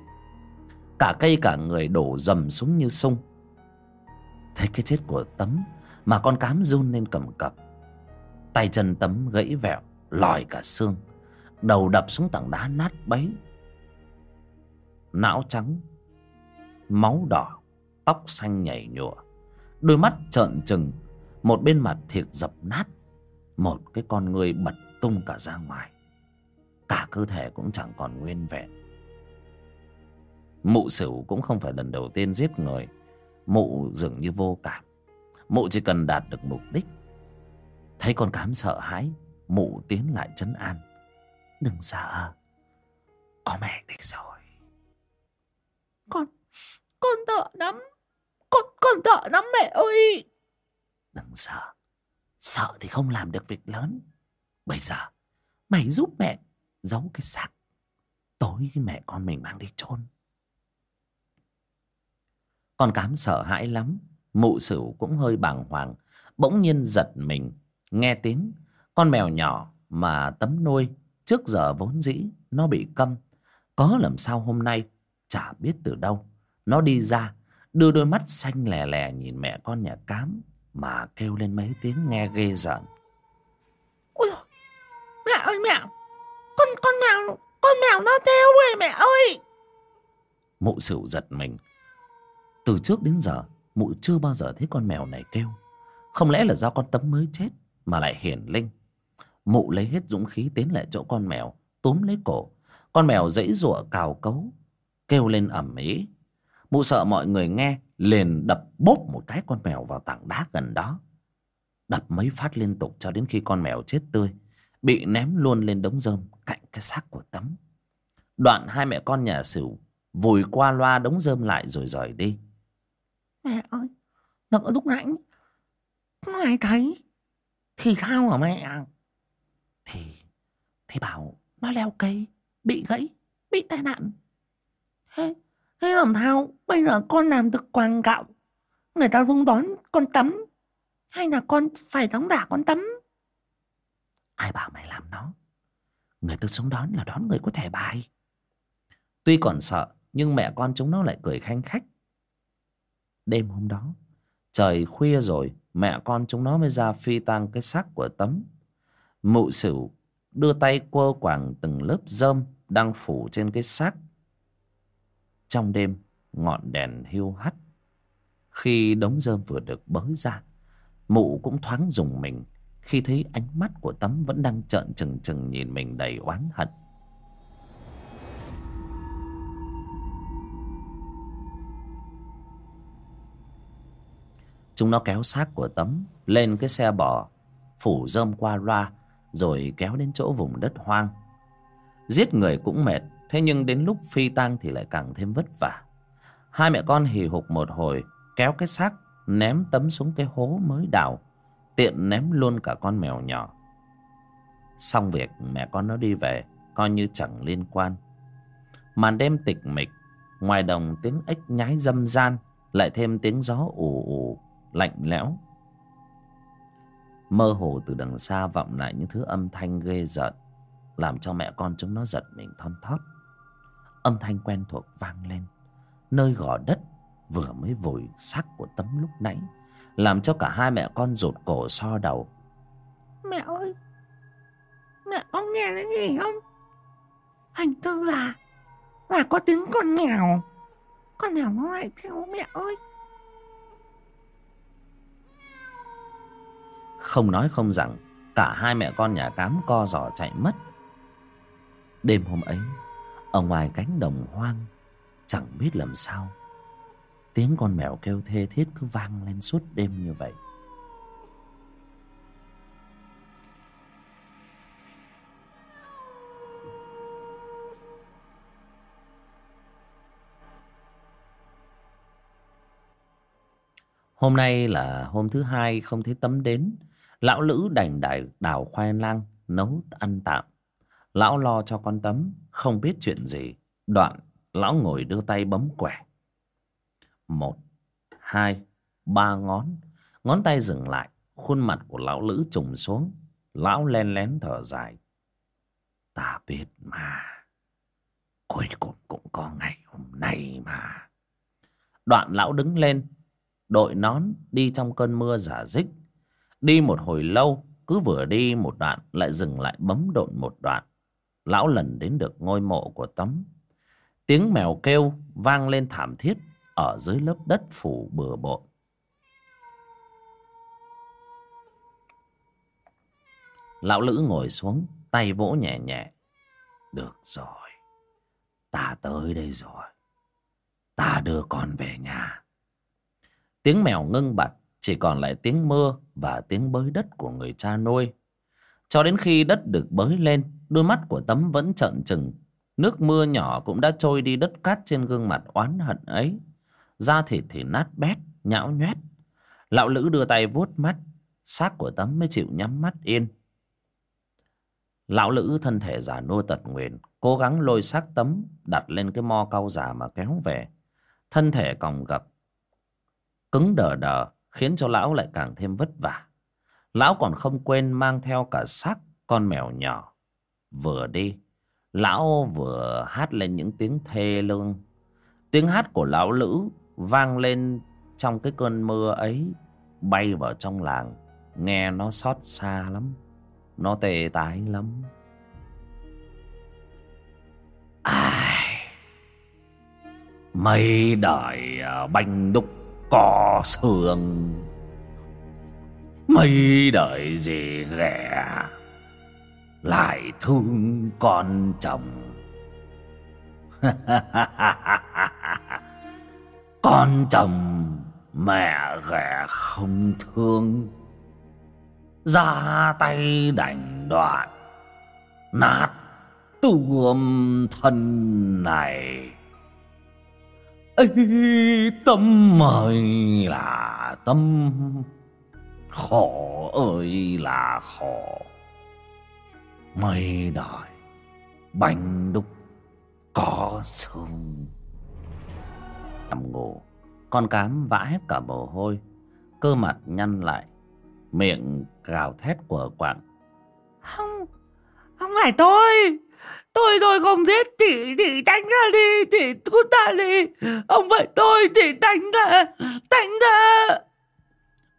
Cả cây cả người đổ dầm xuống như sung thấy cái chết của tấm mà con cám run lên cầm cập. Tay chân tấm gãy vẹo lòi cả xương, đầu đập xuống tảng đá nát bấy. Não trắng, máu đỏ, tóc xanh nhảy nhụa, đôi mắt trợn trừng, một bên mặt thịt dập nát, một cái con người bật tung cả ra ngoài. Cả cơ thể cũng chẳng còn nguyên vẹn. Mụ sửu cũng không phải lần đầu tiên giết người. Mụ dường như vô cảm. Mụ chỉ cần đạt được mục đích. Thấy con cám sợ hãi mụ tiến lại trấn an. Đừng sợ có mẹ đi rồi. Con con sợ lắm. Con con sợ lắm mẹ ơi. Đừng sợ. Sợ thì không làm được việc lớn. Bây giờ mày giúp mẹ giấu cái xác. Tối mẹ con mình mang đi chôn. Con cám sợ hãi lắm. Mụ sửu cũng hơi bàng hoàng. Bỗng nhiên giật mình. Nghe tiếng con mèo nhỏ mà tấm nuôi trước giờ vốn dĩ nó bị câm có làm sao hôm nay? Chả biết từ đâu. Nó đi ra đưa đôi mắt xanh lè lè nhìn mẹ con nhà cám mà kêu lên mấy tiếng nghe ghê rợn. Ôi mẹ ơi mẹ con con mèo con mèo nó theo rồi mẹ ơi. Mụ sửu giật mình. Từ trước đến giờ mụ chưa bao giờ thấy con mèo này kêu. Không lẽ là do con tấm mới chết mà lại hiển linh mụ lấy hết dũng khí tiến lại chỗ con mèo, túm lấy cổ. Con mèo dãy giụa cào cấu, kêu lên ầm ĩ. Mụ sợ mọi người nghe, liền đập bốp một cái con mèo vào tảng đá gần đó. Đập mấy phát liên tục cho đến khi con mèo chết tươi, bị ném luôn lên đống rơm cạnh cái xác của tấm. Đoạn hai mẹ con nhà sửu vùi qua loa đống rơm lại rồi rời đi. Mẹ ơi đợi lúc nãy không ai thấy? Thì sao hả mẹ? Thì thì bảo, nó leo cây, bị gãy, bị tai nạn. Thế thế làm sao? Bây giờ con làm được quàng gạo, người ta vung đón con tắm, hay là con phải đóng đả con tắm? Ai bảo mày làm nó? Người tôi xuống đón là đón người có thẻ bài. Tuy còn sợ, nhưng mẹ con chúng nó lại cười khanh khách. Đêm hôm đó, trời khuya rồi, mẹ con chúng nó mới ra phi tang cái xác của tấm mụ sửu đưa tay quơ quàng từng lớp rơm đang phủ trên cái xác. Trong đêm, ngọn đèn hiu hắt. Khi đống rơm vừa được bới ra, mụ cũng thoáng dùng mình khi thấy ánh mắt của tấm vẫn đang trợn trừng trừng nhìn mình đầy oán hận. Chúng nó kéo xác của tấm lên cái xe bò, phủ rơm qua loa rồi kéo đến chỗ vùng đất hoang. Giết người cũng mệt, thế nhưng đến lúc phi tang thì lại càng thêm vất vả. Hai mẹ con hì hục một hồi, kéo cái xác, ném tấm xuống cái hố mới đào, tiện ném luôn cả con mèo nhỏ. Xong việc, mẹ con nó đi về, coi như chẳng liên quan. Màn đêm tịch mịch, ngoài đồng tiếng ếch nhái dâm gian lại thêm tiếng gió ù ù, lạnh lẽo mơ hồ từ đằng xa vọng lại những thứ âm thanh ghê rợn, làm cho mẹ con chúng nó giật mình thon thót. Âm thanh quen thuộc vang lên, nơi gò đất vừa mới vùi xác của tấm lúc nãy, làm cho cả hai mẹ con rụt cổ so đầu. Mẹ ơi, mẹ có nghe thấy gì không? Hình như là là có tiếng con mèo. Con mèo nó lại theo mẹ ơi? Không nói không rằng, cả hai mẹ con nhà cám co giò chạy mất. Đêm hôm ấy, ở ngoài cánh đồng hoang, chẳng biết làm sao, tiếng con mèo kêu thê thiết cứ vang lên suốt đêm như vậy. Hôm nay là hôm thứ hai không thấy tấm đến lão lữ đành đài đào khoai lang, nấu ăn tạm. Lão lo cho con tấm, không biết chuyện gì. Đoạn, lão ngồi đưa tay bấm quẻ. Một, hai, ba ngón. Ngón tay dừng lại, khuôn mặt của lão lữ trùng xuống. Lão len lén thở dài. Ta biết mà. Cuối cùng cũng có ngày hôm nay mà. Đoạn, lão đứng lên. Đội nón đi trong cơn mưa giả dích đi một hồi lâu cứ vừa đi một đoạn lại dừng lại bấm độn một đoạn. Lão lần đến được ngôi mộ của tấm. Tiếng mèo kêu vang lên thảm thiết ở dưới lớp đất phủ bừa bộn. Lão lữ ngồi xuống tay vỗ nhẹ nhẹ. Được rồi ta tới đây rồi. Ta đưa con về nhà. Tiếng mèo ngưng bật, chỉ còn lại tiếng mưa và tiếng bới đất của người cha nuôi. Cho đến khi đất được bới lên, đôi mắt của tấm vẫn trợn trừng. Nước mưa nhỏ cũng đã trôi đi đất cát trên gương mặt oán hận ấy. Da thịt thì nát bét, nhão nhoét. Lão lữ đưa tay vuốt mắt, xác của tấm mới chịu nhắm mắt yên. Lão lữ thân thể già nua tật nguyền, cố gắng lôi xác tấm đặt lên cái mo cau già mà kéo về. Thân thể còng gập, cứng đờ đờ khiến cho lão lại càng thêm vất vả. Lão còn không quên mang theo cả xác con mèo nhỏ. Vừa đi, lão vừa hát lên những tiếng thê lương. Tiếng hát của lão lữ vang lên trong cái cơn mưa ấy, bay vào trong làng. Nghe nó xót xa lắm, nó tê tái lắm. Ai, mây đời à, banh đúc cỏ sương mây đời gì ghẻ, lại thương con chồng. Con chồng mẹ ghẻ không thương. Ra tay đành đoạn, nát tuồng thân này ấy tâm ơi là tâm. Khổ ơi là khổ. Mây đời bánh đúc có sương nằm ngủ, con cám vã hết cả mồ hôi. Cơ mặt nhăn lại, miệng gào thét của quạng. Không không phải tôi tôi tôi không giết chị chị tránh ra đi chị cút ta đi. Không phải tôi chị tránh ra tránh ra.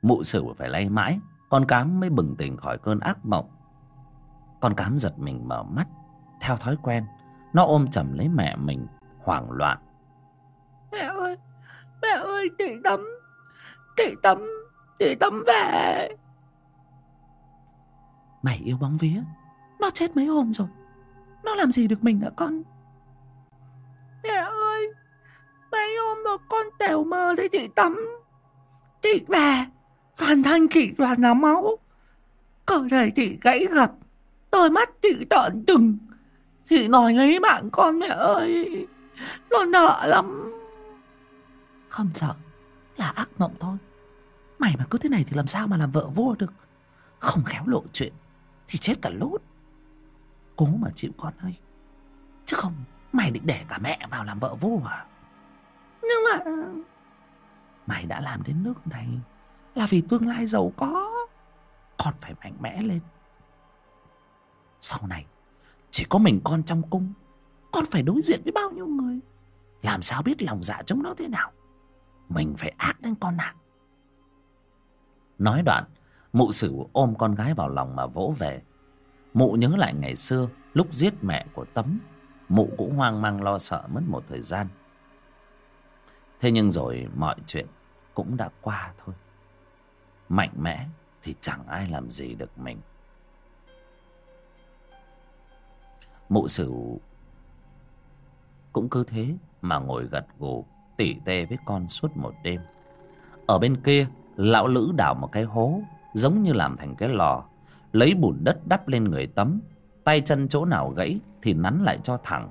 Mụ sử phải lay mãi con cám mới bừng tỉnh khỏi cơn ác mộng. Con cám giật mình mở mắt theo thói quen nó ôm chầm lấy mẹ mình hoảng loạn. Mẹ ơi mẹ ơi chị tấm chị tấm chị tấm về. Mày yêu bóng vía nó chết mấy hôm rồi nó làm gì được mình hả con? Mẹ ơi, Mấy hôm rồi con tèo mơ thấy chị tắm, Chị bè, Toàn thân chị toàn là máu. Cơ thể chị gãy gập, Đôi mắt chị tợn trừng. Chị nói lấy mạng con mẹ ơi, Nó nợ lắm. Không sợ, Là ác mộng thôi. Mày mà cứ thế này thì làm sao mà làm vợ vua được? Không khéo lộ chuyện, Thì chết cả lốt. Cố mà chịu con ơi. Chứ không Mày định để cả mẹ vào làm vợ vua à? Nhưng mà Mày đã làm đến nước này Là vì tương lai giàu có. Còn phải mạnh mẽ lên. Sau này Chỉ có mình con trong cung Con phải đối diện với bao nhiêu người? Làm sao biết lòng dạ chống nó thế nào? Mình phải ác đến con nạn Nói đoạn Mụ sử ôm con gái vào lòng mà vỗ về Mụ nhớ lại ngày xưa, Lúc giết mẹ của Tấm, Mụ cũng hoang mang lo sợ mất một thời gian. Thế nhưng rồi mọi chuyện cũng đã qua thôi. Mạnh mẽ thì chẳng ai làm gì được mình. Mụ sử cũng cứ thế mà ngồi gật gù, tỉ tê với con suốt một đêm. Ở bên kia, lão lữ đào một cái hố giống như làm thành cái lò lấy bùn đất đắp lên người tấm tay chân chỗ nào gãy thì nắn lại cho thẳng.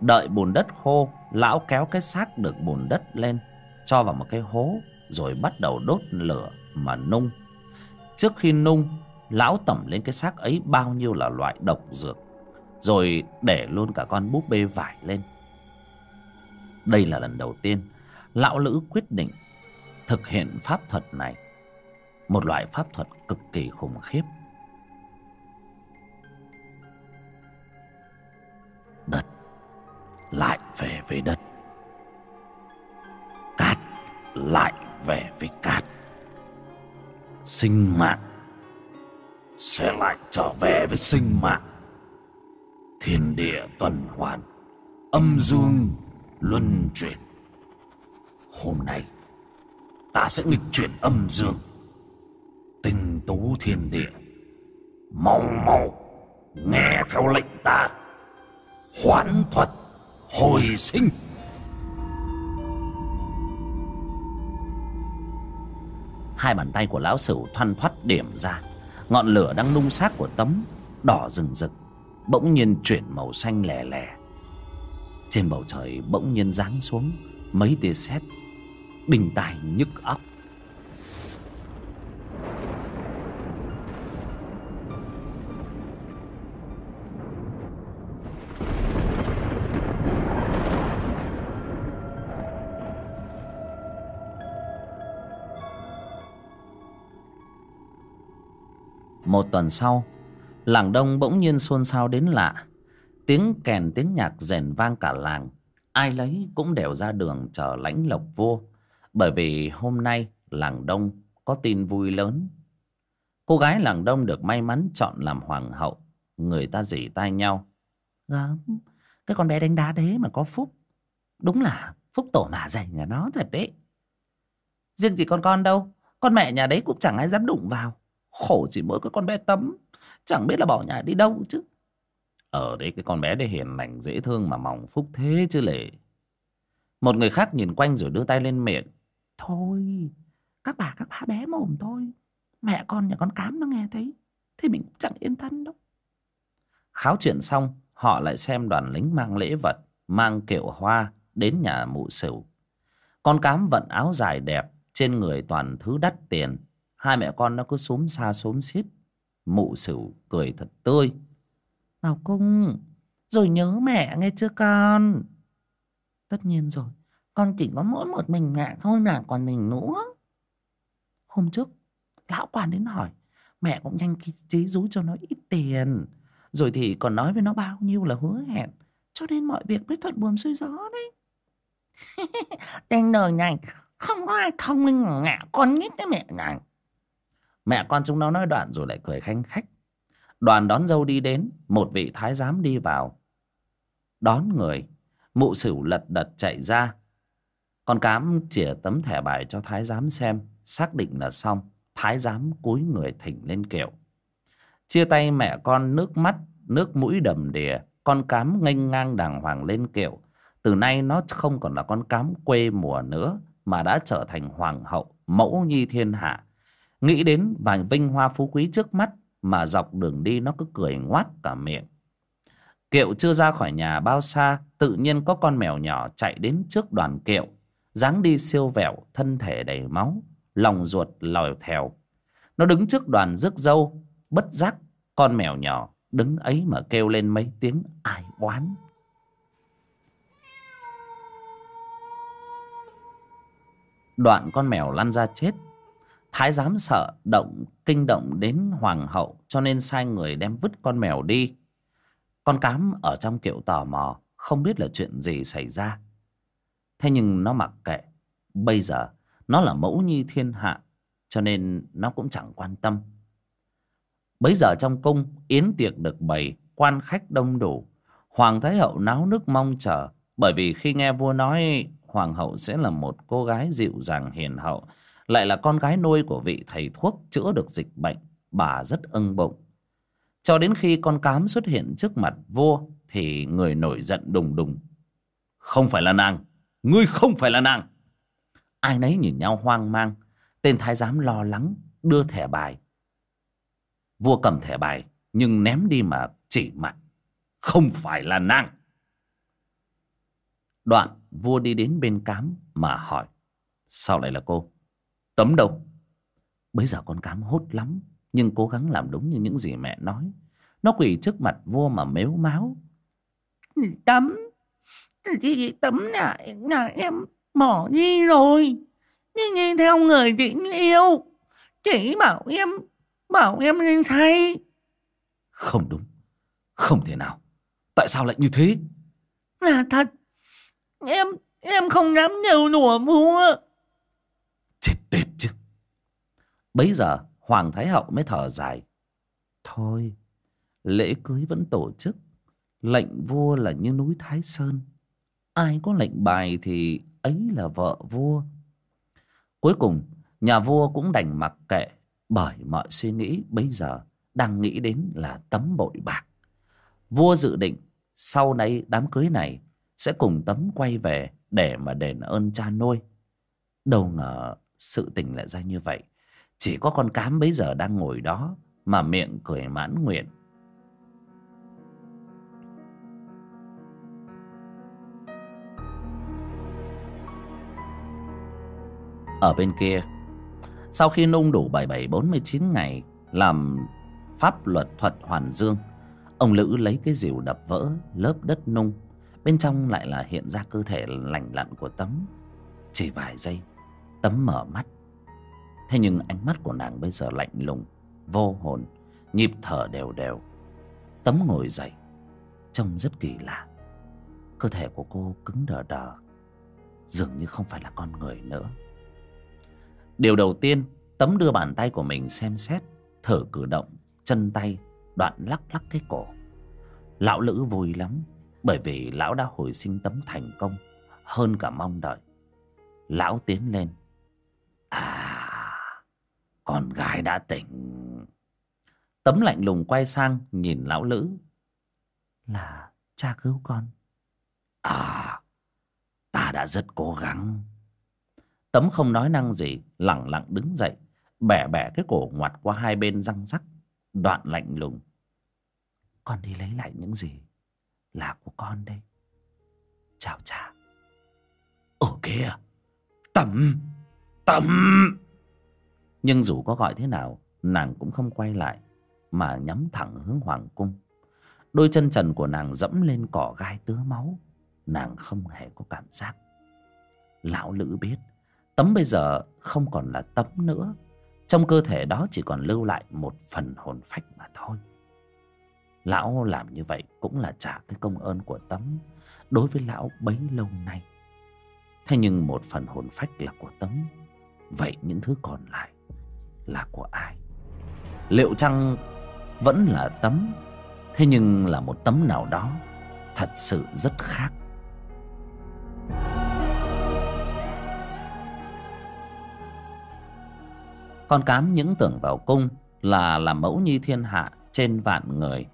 Đợi bùn đất khô, lão kéo cái xác được bùn đất lên, cho vào một cái hố, rồi bắt đầu đốt lửa mà nung. Trước khi nung, lão tẩm lên cái xác ấy bao nhiêu là loại độc dược, rồi để luôn cả con búp bê vải lên. Đây là lần đầu tiên lão lữ quyết định thực hiện pháp thuật này, một loại pháp thuật cực kỳ khủng khiếp. Về đất. Cát lại về với cát. Sinh mạng sẽ lại trở về với sinh mạng. Thiên địa tuần hoàn, âm dương luân chuyển. Hôm nay, ta sẽ nghịch chuyển âm dương. Tinh tú thiên địa, mau mau nghe theo lệnh ta. Hoãn thuật hồi sinh. Hai bàn tay của lão sửu thoăn thoắt điểm ra. Ngọn lửa đang nung xác của tấm đỏ rừng rực, bỗng nhiên chuyển màu xanh lè lè. Trên bầu trời bỗng nhiên giáng xuống mấy tia sét đinh tai nhức óc. Một tuần sau, làng đông bỗng nhiên xôn xao đến lạ. Tiếng kèn, tiếng nhạc rền vang cả làng. Ai lấy cũng đều ra đường chờ lãnh lộc vua. Bởi vì hôm nay làng đông có tin vui lớn. Cô gái làng đông được may mắn chọn làm hoàng hậu. Người ta dỉ tai nhau. Gớm, cái con bé đánh đá đấy mà có phúc. Đúng là phúc tổ mà dành nhà nó thật đấy. Riêng chỉ con con đâu, con mẹ nhà đấy cũng chẳng ai dám đụng vào khổ chỉ mỗi cái con bé tấm. Chẳng biết là bỏ nhà đi đâu chứ. Ở đấy cái con bé đấy hiền lành, dễ thương mà mỏng phúc thế chứ lệ. Một người khác nhìn quanh rồi đưa tay lên miệng. Thôi, các bà các bà bé mồm thôi. Mẹ con, nhà con cám nó nghe thấy, thì mình cũng chẳng yên thân đâu. Kháo chuyện xong, họ lại xem đoàn lính mang lễ vật, mang kiệu hoa đến nhà mụ sửu. Con cám vận áo dài đẹp, trên người toàn thứ đắt tiền hai mẹ con nó cứ xúm xa xúm xít. Mụ sửu cười thật tươi. Bảo cung, rồi nhớ mẹ nghe chưa con? Tất nhiên rồi, con chỉ có mỗi một mình mẹ thôi là còn mình nữa. Hôm trước, lão quan đến hỏi, mẹ cũng nhanh trí rú cho nó ít tiền. Rồi thì còn nói với nó bao nhiêu là hứa hẹn, cho nên mọi việc mới thuận buồm xuôi gió đấy. Tên đời này, không có ai thông minh ngạ con nhất cái mẹ này mẹ con chúng nó nói đoạn rồi lại cười khanh khách. Đoàn đón dâu đi đến, một vị thái giám đi vào. Đón người, mụ sửu lật đật chạy ra. Con cám chỉa tấm thẻ bài cho thái giám xem, xác định là xong. Thái giám cúi người thỉnh lên kiệu. Chia tay mẹ con nước mắt, nước mũi đầm đìa, con cám nghênh ngang đàng hoàng lên kiệu. Từ nay nó không còn là con cám quê mùa nữa, mà đã trở thành hoàng hậu mẫu nhi thiên hạ nghĩ đến vài vinh hoa phú quý trước mắt mà dọc đường đi nó cứ cười ngoác cả miệng. Kiệu chưa ra khỏi nhà bao xa, tự nhiên có con mèo nhỏ chạy đến trước đoàn kiệu, dáng đi siêu vẹo, thân thể đầy máu, lòng ruột lòi thèo. Nó đứng trước đoàn rước dâu, bất giác con mèo nhỏ đứng ấy mà kêu lên mấy tiếng ai oán. Đoạn con mèo lăn ra chết thái giám sợ, động, kinh động đến hoàng hậu, cho nên sai người đem vứt con mèo đi. Con cám ở trong kiệu tò mò, không biết là chuyện gì xảy ra. Thế nhưng nó mặc kệ. Bây giờ, nó là mẫu nhi thiên hạ, cho nên nó cũng chẳng quan tâm. Bấy giờ trong cung, yến tiệc được bày, quan khách đông đủ. Hoàng thái hậu náo nước mong chờ, bởi vì khi nghe vua nói, hoàng hậu sẽ là một cô gái dịu dàng hiền hậu lại là con gái nuôi của vị thầy thuốc chữa được dịch bệnh, bà rất ưng bụng. Cho đến khi con cám xuất hiện trước mặt vua thì người nổi giận đùng đùng. Không phải là nàng, ngươi không phải là nàng. Ai nấy nhìn nhau hoang mang, tên thái giám lo lắng đưa thẻ bài. Vua cầm thẻ bài, nhưng ném đi mà chỉ mặt. Không phải là nàng. Đoạn vua đi đến bên cám mà hỏi, sao lại là cô? Tấm đâu bây giờ con cám hốt lắm nhưng cố gắng làm đúng như những gì mẹ nói. Nó quỳ trước mặt vua mà mếu máo tấm chị tấm nhà, nhà em bỏ đi rồi. Đi đi theo người chị yêu chỉ bảo em bảo em nên thay. Không đúng. Không thể nào. Tại sao lại như thế? Là thật. Em em không dám nhiều đùa vua chết tiệt chứ bấy giờ hoàng thái hậu mới thở dài. Thôi lễ cưới vẫn tổ chức. Lệnh vua là như núi thái sơn. Ai có lệnh bài thì ấy là vợ vua. Cuối cùng nhà vua cũng đành mặc kệ bởi mọi suy nghĩ bây giờ đang nghĩ đến là tấm bội bạc. Vua dự định sau này đám cưới này sẽ cùng tấm quay về để mà đền ơn cha nuôi. Đâu ngờ sự tình lại ra như vậy chỉ có con cám bấy giờ đang ngồi đó mà miệng cười mãn nguyện. Ở bên kia, sau khi nung đủ bảy bảy bốn mươi chín ngày làm pháp luật thuật hoàn dương, ông lữ lấy cái rìu đập vỡ lớp đất nung, bên trong lại là hiện ra cơ thể lành lặn của tấm. Chỉ vài giây, tấm mở mắt thế nhưng ánh mắt của nàng bây giờ lạnh lùng, vô hồn, nhịp thở đều đều. Tấm ngồi dậy, trông rất kỳ lạ. Cơ thể của cô cứng đờ đờ, dường như không phải là con người nữa. Điều đầu tiên, tấm đưa bàn tay của mình xem xét, thở cử động, chân tay, đoạn lắc lắc cái cổ. Lão lữ vui lắm, bởi vì lão đã hồi sinh tấm thành công, hơn cả mong đợi. Lão tiến lên. À con gái đã tỉnh. Tấm lạnh lùng quay sang nhìn lão lữ. Là cha cứu con. À ta đã rất cố gắng. Tấm không nói năng gì lẳng lặng đứng dậy bẻ bẻ cái cổ ngoặt qua hai bên răng rắc đoạn lạnh lùng. Con đi lấy lại những gì là của con đây. Chào cha. Ồ kìa tấm tấm nhưng dù có gọi thế nào, nàng cũng không quay lại, mà nhắm thẳng hướng hoàng cung. Đôi chân trần của nàng dẫm lên cỏ gai tứa máu, nàng không hề có cảm giác. Lão lữ biết, tấm bây giờ không còn là tấm nữa. Trong cơ thể đó chỉ còn lưu lại một phần hồn phách mà thôi. Lão làm như vậy cũng là trả cái công ơn của tấm đối với lão bấy lâu nay. Thế nhưng một phần hồn phách là của tấm, vậy những thứ còn lại là của ai? Liệu chăng vẫn là tấm? Thế nhưng là một tấm nào đó thật sự rất khác. Con cám những tưởng vào cung là làm mẫu nhi thiên hạ trên vạn người.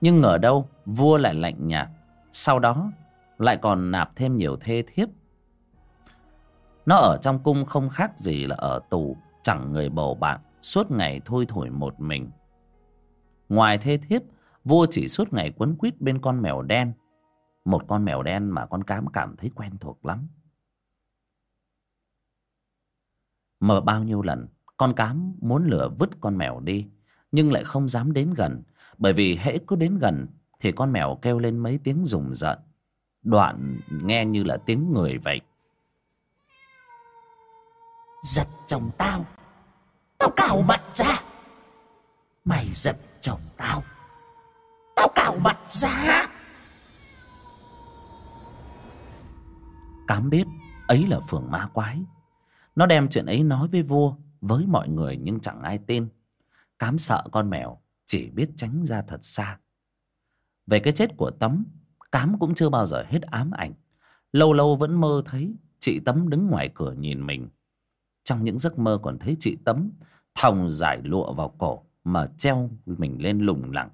Nhưng ngờ đâu vua lại lạnh nhạt, sau đó lại còn nạp thêm nhiều thê thiếp. Nó ở trong cung không khác gì là ở tù chẳng người bầu bạn, suốt ngày thôi thổi một mình. Ngoài thê thiếp, vua chỉ suốt ngày quấn quýt bên con mèo đen. Một con mèo đen mà con cám cảm thấy quen thuộc lắm. Mở bao nhiêu lần, con cám muốn lửa vứt con mèo đi, nhưng lại không dám đến gần. Bởi vì hễ cứ đến gần, thì con mèo kêu lên mấy tiếng rùng rợn. Đoạn nghe như là tiếng người vậy. Giật chồng tao tao cào mặt ra. Mày giật chồng tao. Tao cào mặt ra. Cám biết ấy là phường ma quái. Nó đem chuyện ấy nói với vua, với mọi người nhưng chẳng ai tin. Cám sợ con mèo chỉ biết tránh ra thật xa. Về cái chết của tấm, cám cũng chưa bao giờ hết ám ảnh. Lâu lâu vẫn mơ thấy chị tấm đứng ngoài cửa nhìn mình trong những giấc mơ còn thấy chị tấm thòng giải lụa vào cổ mà treo mình lên lủng lẳng.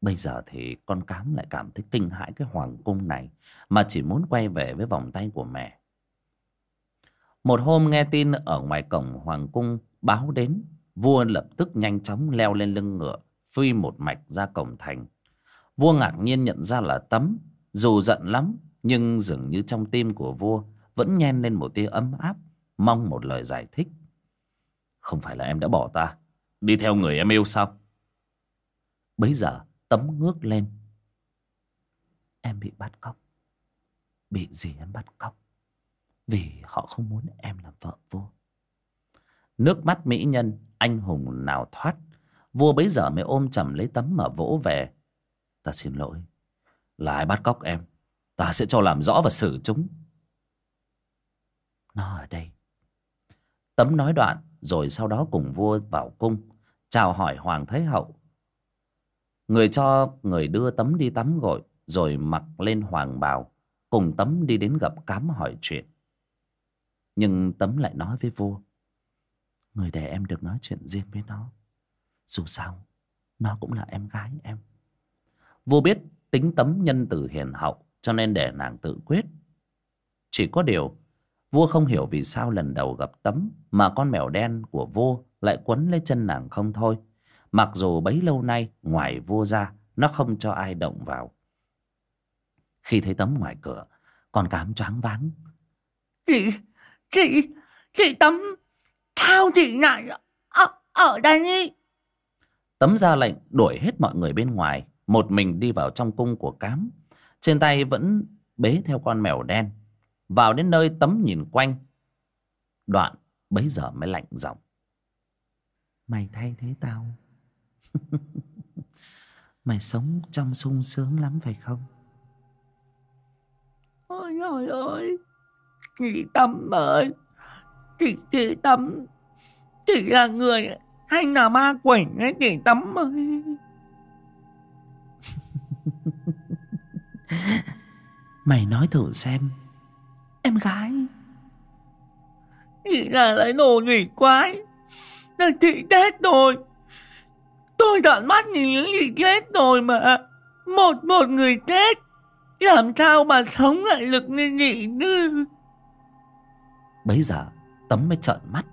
Bây giờ thì con cám lại cảm thấy kinh hãi cái hoàng cung này mà chỉ muốn quay về với vòng tay của mẹ. Một hôm nghe tin ở ngoài cổng hoàng cung, báo đến, vua lập tức nhanh chóng leo lên lưng ngựa, phi một mạch ra cổng thành. Vua ngạc nhiên nhận ra là tấm, dù giận lắm, nhưng dường như trong tim của vua vẫn nhen lên một tia ấm áp mong một lời giải thích. Không phải là em đã bỏ ta. Đi theo người em yêu sao? Bấy giờ, tấm ngước lên. Em bị bắt cóc. Bị gì em bắt cóc. Vì họ không muốn em làm vợ vua. Nước mắt mỹ nhân, anh hùng nào thoát. Vua bấy giờ mới ôm chầm lấy tấm mà vỗ về. Ta xin lỗi. Là ai bắt cóc em? Ta sẽ cho làm rõ và xử chúng. Nó ở đây tấm nói đoạn, rồi sau đó cùng vua vào cung, chào hỏi hoàng thái hậu. Người cho người đưa tấm đi tắm gội, rồi mặc lên hoàng bào, cùng tấm đi đến gặp cám hỏi chuyện. Nhưng tấm lại nói với vua, người để em được nói chuyện riêng với nó. Dù sao, nó cũng là em gái em. Vua biết tính tấm nhân từ hiền hậu, cho nên để nàng tự quyết. Chỉ có điều vua không hiểu vì sao lần đầu gặp tấm mà con mèo đen của vua lại quấn lấy chân nàng không thôi. Mặc dù bấy lâu nay ngoài vua ra nó không cho ai động vào. Khi thấy tấm ngoài cửa con cám choáng váng. Chị chị chị tấm sao chị lại ở, ở đây tấm ra lệnh đuổi hết mọi người bên ngoài một mình đi vào trong cung của cám. Trên tay vẫn bế theo con mèo đen vào đến nơi tấm nhìn quanh. Đoạn bấy giờ mới lạnh giọng. Mày thay thế tao. Mày sống trong sung sướng lắm phải không? Ôi ôi ôi chị tâm ơi chị chị tâm chị là người hay là ma quỷ ấy chị tâm ơi? Mày nói thử xem em gái. Chị là lấy đồ quỷ quái. Là chị chết rồi. Tôi tận mắt nhìn những chị chết rồi mà. Một một người chết. Làm sao mà sống lại lực như chị nữa bấy giờ tấm mới trợn mắt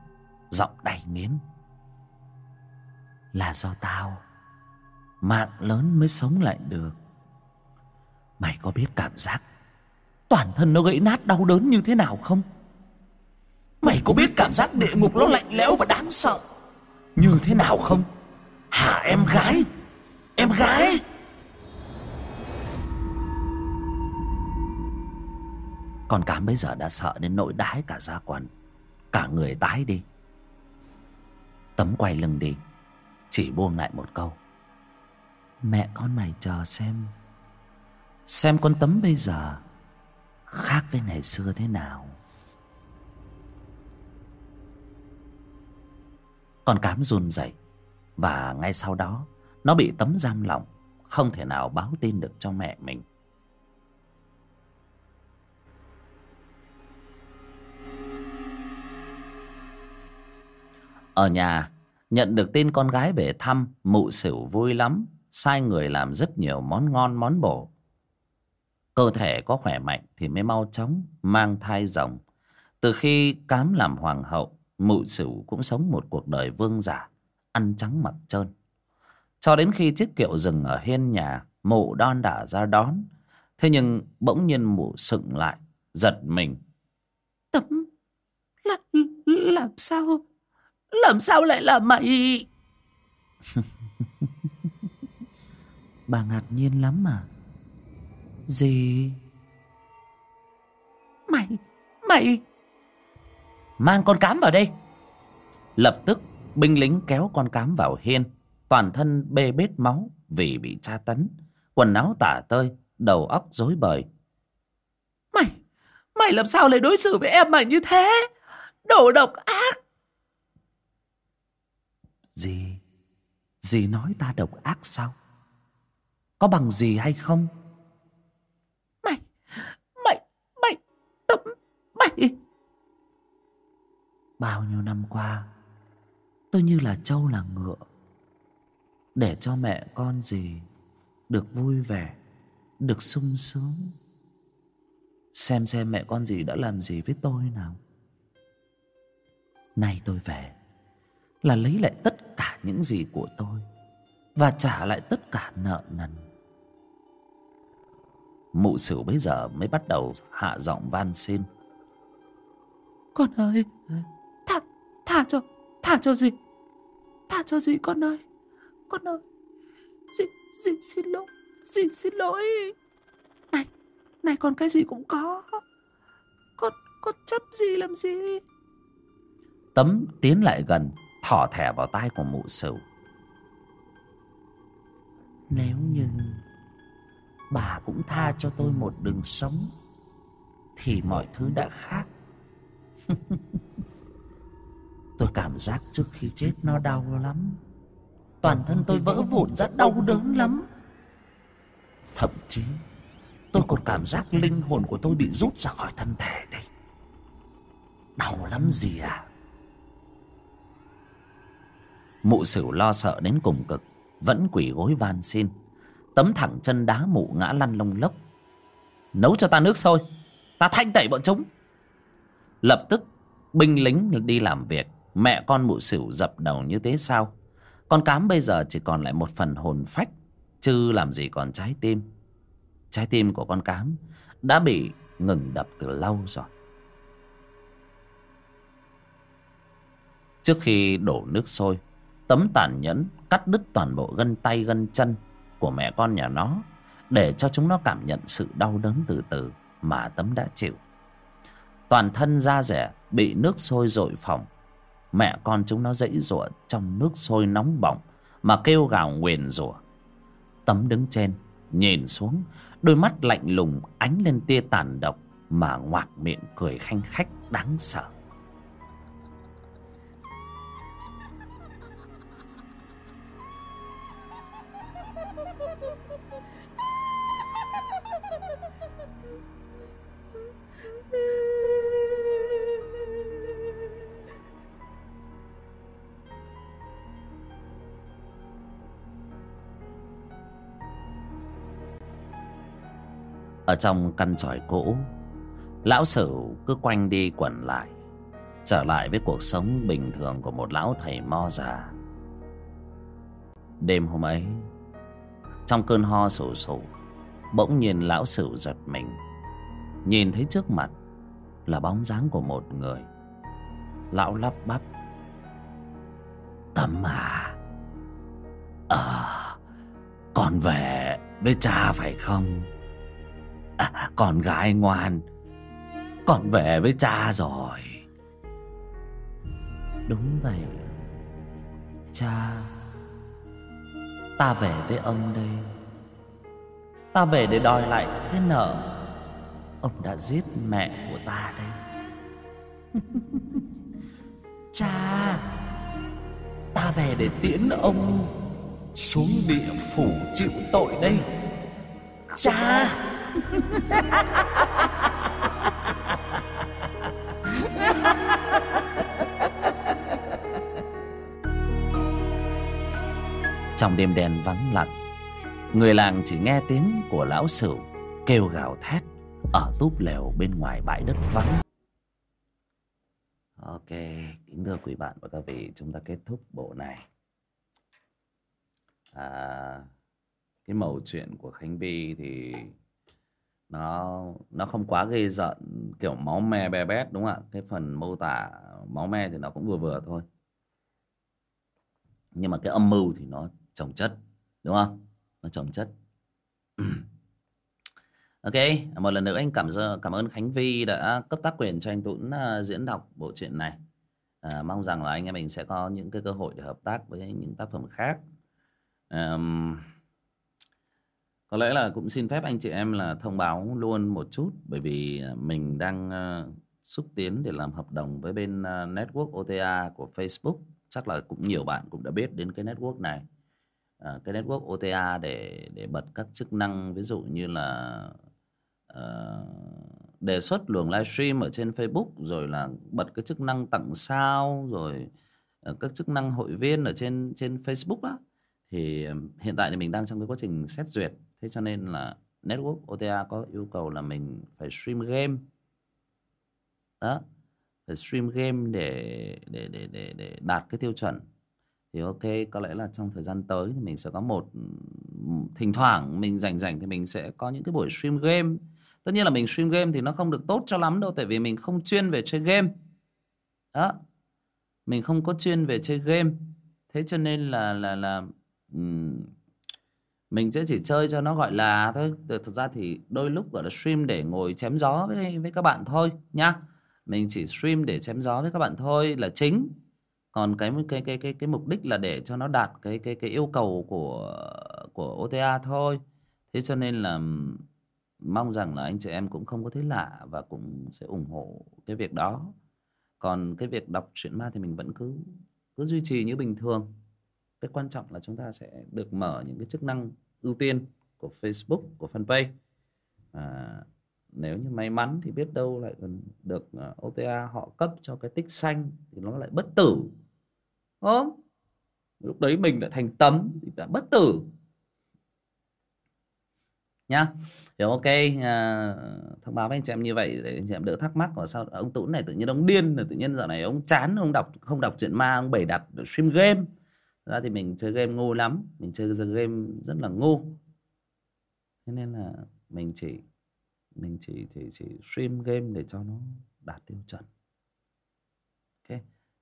giọng đầy nghiến là do tao. Mạng lớn mới sống lại được. Mày có biết cảm giác toàn thân nó gãy nát đau đớn như thế nào không? Mày có biết cảm giác địa ngục nó lạnh lẽo và đáng sợ như thế nào không? Hả em gái? Em gái! Con cám bây giờ đã sợ đến nỗi đái cả da quần cả người tái đi. Tấm quay lưng đi, chỉ buông lại một câu. Mẹ con mày chờ xem. Xem con tấm bây giờ khác với ngày xưa thế nào. Con cám run rẩy và ngay sau đó, nó bị tấm giam lỏng, không thể nào báo tin được cho mẹ mình. Ở nhà, nhận được tin con gái về thăm, mụ xỉu vui lắm, sai người làm rất nhiều món ngon, món bổ cơ thể có khỏe mạnh thì mới mau chóng mang thai rồng. Từ khi cám làm hoàng hậu mụ xỉu cũng sống một cuộc đời vương giả ăn trắng mặc trơn. Cho đến khi chiếc kiệu dừng ở hiên nhà mụ đon đả ra đón thế nhưng bỗng nhiên mụ sựng lại giật mình. Tấm làm, làm sao? Làm sao lại là mày? Bà ngạc nhiên lắm mà gì? Mày mày. Mang con cám vào đây. Lập tức binh lính kéo con cám vào hiên. Toàn thân bê bết máu vì bị tra tấn. Quần áo tả tơi đầu óc rối bời. Mày mày làm sao lại đối xử với em mày như thế? Đồ độc ác. Gì gì nói ta độc ác sao? Có bằng gì hay không mày mày mày tấm mày bao nhiêu năm qua, tôi như là trâu là ngựa. Để cho mẹ con gì được vui vẻ, được sung sướng. Xem xem mẹ con gì đã làm gì với tôi nào. Nay tôi về là lấy lại tất cả những gì của tôi và trả lại tất cả nợ nần. Mụ sửu bây giờ mới bắt đầu hạ giọng van xin con ơi. Tha tha cho tha cho gì? Tha cho gì con ơi? Con ơi dì dì xin lỗi dì xin lỗi. Này này còn cái gì cũng có. Con con chấp gì làm gì? Tấm tiến lại gần thỏ thẻ vào tai của mụ sửu nếu như bà cũng tha cho tôi một đường sống thì mọi thứ đã khác tôi cảm giác trước khi chết nó đau lắm. Toàn thân tôi vỡ vụn ra, đau đớn lắm. Thậm chí, tôi còn cảm giác linh hồn của tôi bị rút ra khỏi thân thể đây. Đau lắm gì à? Mụ sửu lo sợ đến cùng cực, vẫn quỳ gối van xin. Tấm thẳng chân đá mụ ngã lăn lông lốc. Nấu cho ta nước sôi, ta thanh tẩy bọn chúng lập tức, binh lính đi làm việc. Mẹ con mụ xỉu dập đầu như thế sao? Con cám bây giờ chỉ còn lại một phần hồn phách, chứ làm gì còn trái tim. Trái tim của con cám đã bị ngừng đập từ lâu rồi. Trước khi đổ nước sôi, tấm tàn nhẫn cắt đứt toàn bộ gân tay, gân chân của mẹ con nhà nó để cho chúng nó cảm nhận sự đau đớn từ từ mà tấm đã chịu toàn thân da rẻ bị nước sôi dội phỏng mẹ con chúng nó dãy giụa trong nước sôi nóng bỏng mà kêu gào nguyền rủa. Tấm đứng trên, nhìn xuống, đôi mắt lạnh lùng ánh lên tia tàn độc mà ngoạc miệng cười khanh khách đáng sợ. Ở trong căn tròi cũ, lão sửu cứ quanh đi quẩn lại, trở lại với cuộc sống bình thường của một lão thầy mo già. Đêm hôm ấy, trong cơn ho sù sù, bỗng nhiên lão sửu giật mình, nhìn thấy trước mặt là bóng dáng của một người. Lão lắp bắp, tâm à ờ con về với cha phải không? À, con gái ngoan con về với cha rồi. Đúng vậy. Cha ta về với ông đây. Ta về để đòi lại cái nợ ông đã giết mẹ của ta đây cha ta về để tiễn ông xuống địa phủ chịu tội đây. Cha! Trong đêm đen vắng lặng người làng chỉ nghe tiếng của lão sửu kêu gào thét ở túp lều bên ngoài bãi đất vắng. Ok kính thưa quý bạn và các vị chúng ta kết thúc bộ này. À, cái mẩu chuyện của khánh vi thì nó nó không quá gây giận kiểu máu me be bét đúng không ạ? Cái phần mô tả máu me thì nó cũng vừa vừa thôi. Nhưng mà cái âm mưu thì nó trồng chất đúng không? Nó trồng chất. Ok một lần nữa anh cảm cảm ơn khánh vi đã cấp tác quyền cho anh tuấn uh, diễn đọc bộ truyện này. À, mong rằng là anh em mình sẽ có những cái cơ hội để hợp tác với những tác phẩm khác. Um, có lẽ là cũng xin phép anh chị em là thông báo luôn một chút bởi vì à, mình đang uh, xúc tiến để làm hợp đồng với bên uh, network OTA của Facebook. Chắc là cũng nhiều bạn cũng đã biết đến cái network này. Uh, cái network OTA để để bật các chức năng ví dụ như là uh, đề xuất luồng livestream ở trên Facebook rồi là bật cái chức năng tặng sao rồi uh, các chức năng hội viên ở trên trên Facebook á. Thì hiện tại thì mình đang trong cái quá trình xét duyệt thế cho nên là network OTA có yêu cầu là mình phải stream game. Đó phải stream game để để để để để đạt cái tiêu chuẩn. Thì ok có lẽ là trong thời gian tới thì mình sẽ có một thỉnh thoảng mình rảnh rảnh thì mình sẽ có những cái buổi stream game. Tất nhiên là mình stream game thì nó không được tốt cho lắm đâu tại vì mình không chuyên về chơi game. Đó mình không có chuyên về chơi game. Thế cho nên là là là um, mình sẽ chỉ chơi cho nó gọi là thôi. Thực ra thì đôi lúc, gọi là, stream để ngồi chém gió với với các bạn thôi nhá. Mình chỉ stream để chém gió với các bạn thôi là chính. Còn cái cái cái cái cái mục đích là để cho nó đạt cái cái cái yêu cầu của của OTA thôi. Thế cho nên là mong rằng là anh chị em cũng không có thấy lạ và cũng sẽ ủng hộ cái việc đó. Còn cái việc đọc truyện ma thì mình vẫn cứ cứ duy trì như bình thường cái quan trọng là chúng ta sẽ được mở những cái chức năng ưu tiên của Facebook của fanpage. À, nếu như may mắn thì biết đâu lại còn được à, OTA họ cấp cho cái tích xanh thì nó lại bất tử. Không? Lúc đấy mình đã thành tấm thì đã bất tử. Nhá. Hiểu ok à, thông báo với anh chị em như vậy để anh chị em đỡ thắc mắc. Và sao ông tũng này tự nhiên ông điên rồi tự nhiên dạo này ông chán ông đọc không đọc truyện ma ông bày đặt stream game ra thì mình chơi game ngu lắm mình chơi game rất là ngu. Thế nên là mình chỉ mình chỉ chỉ chỉ stream game để cho nó đạt tiêu chuẩn. Ok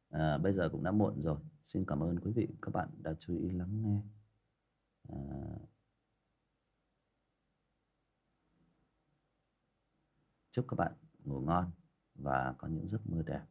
à, bây giờ cũng đã muộn rồi. Xin cảm ơn quý vị các bạn đã chú ý lắng nghe. À, chúc các bạn ngủ ngon và có những giấc mơ đẹp.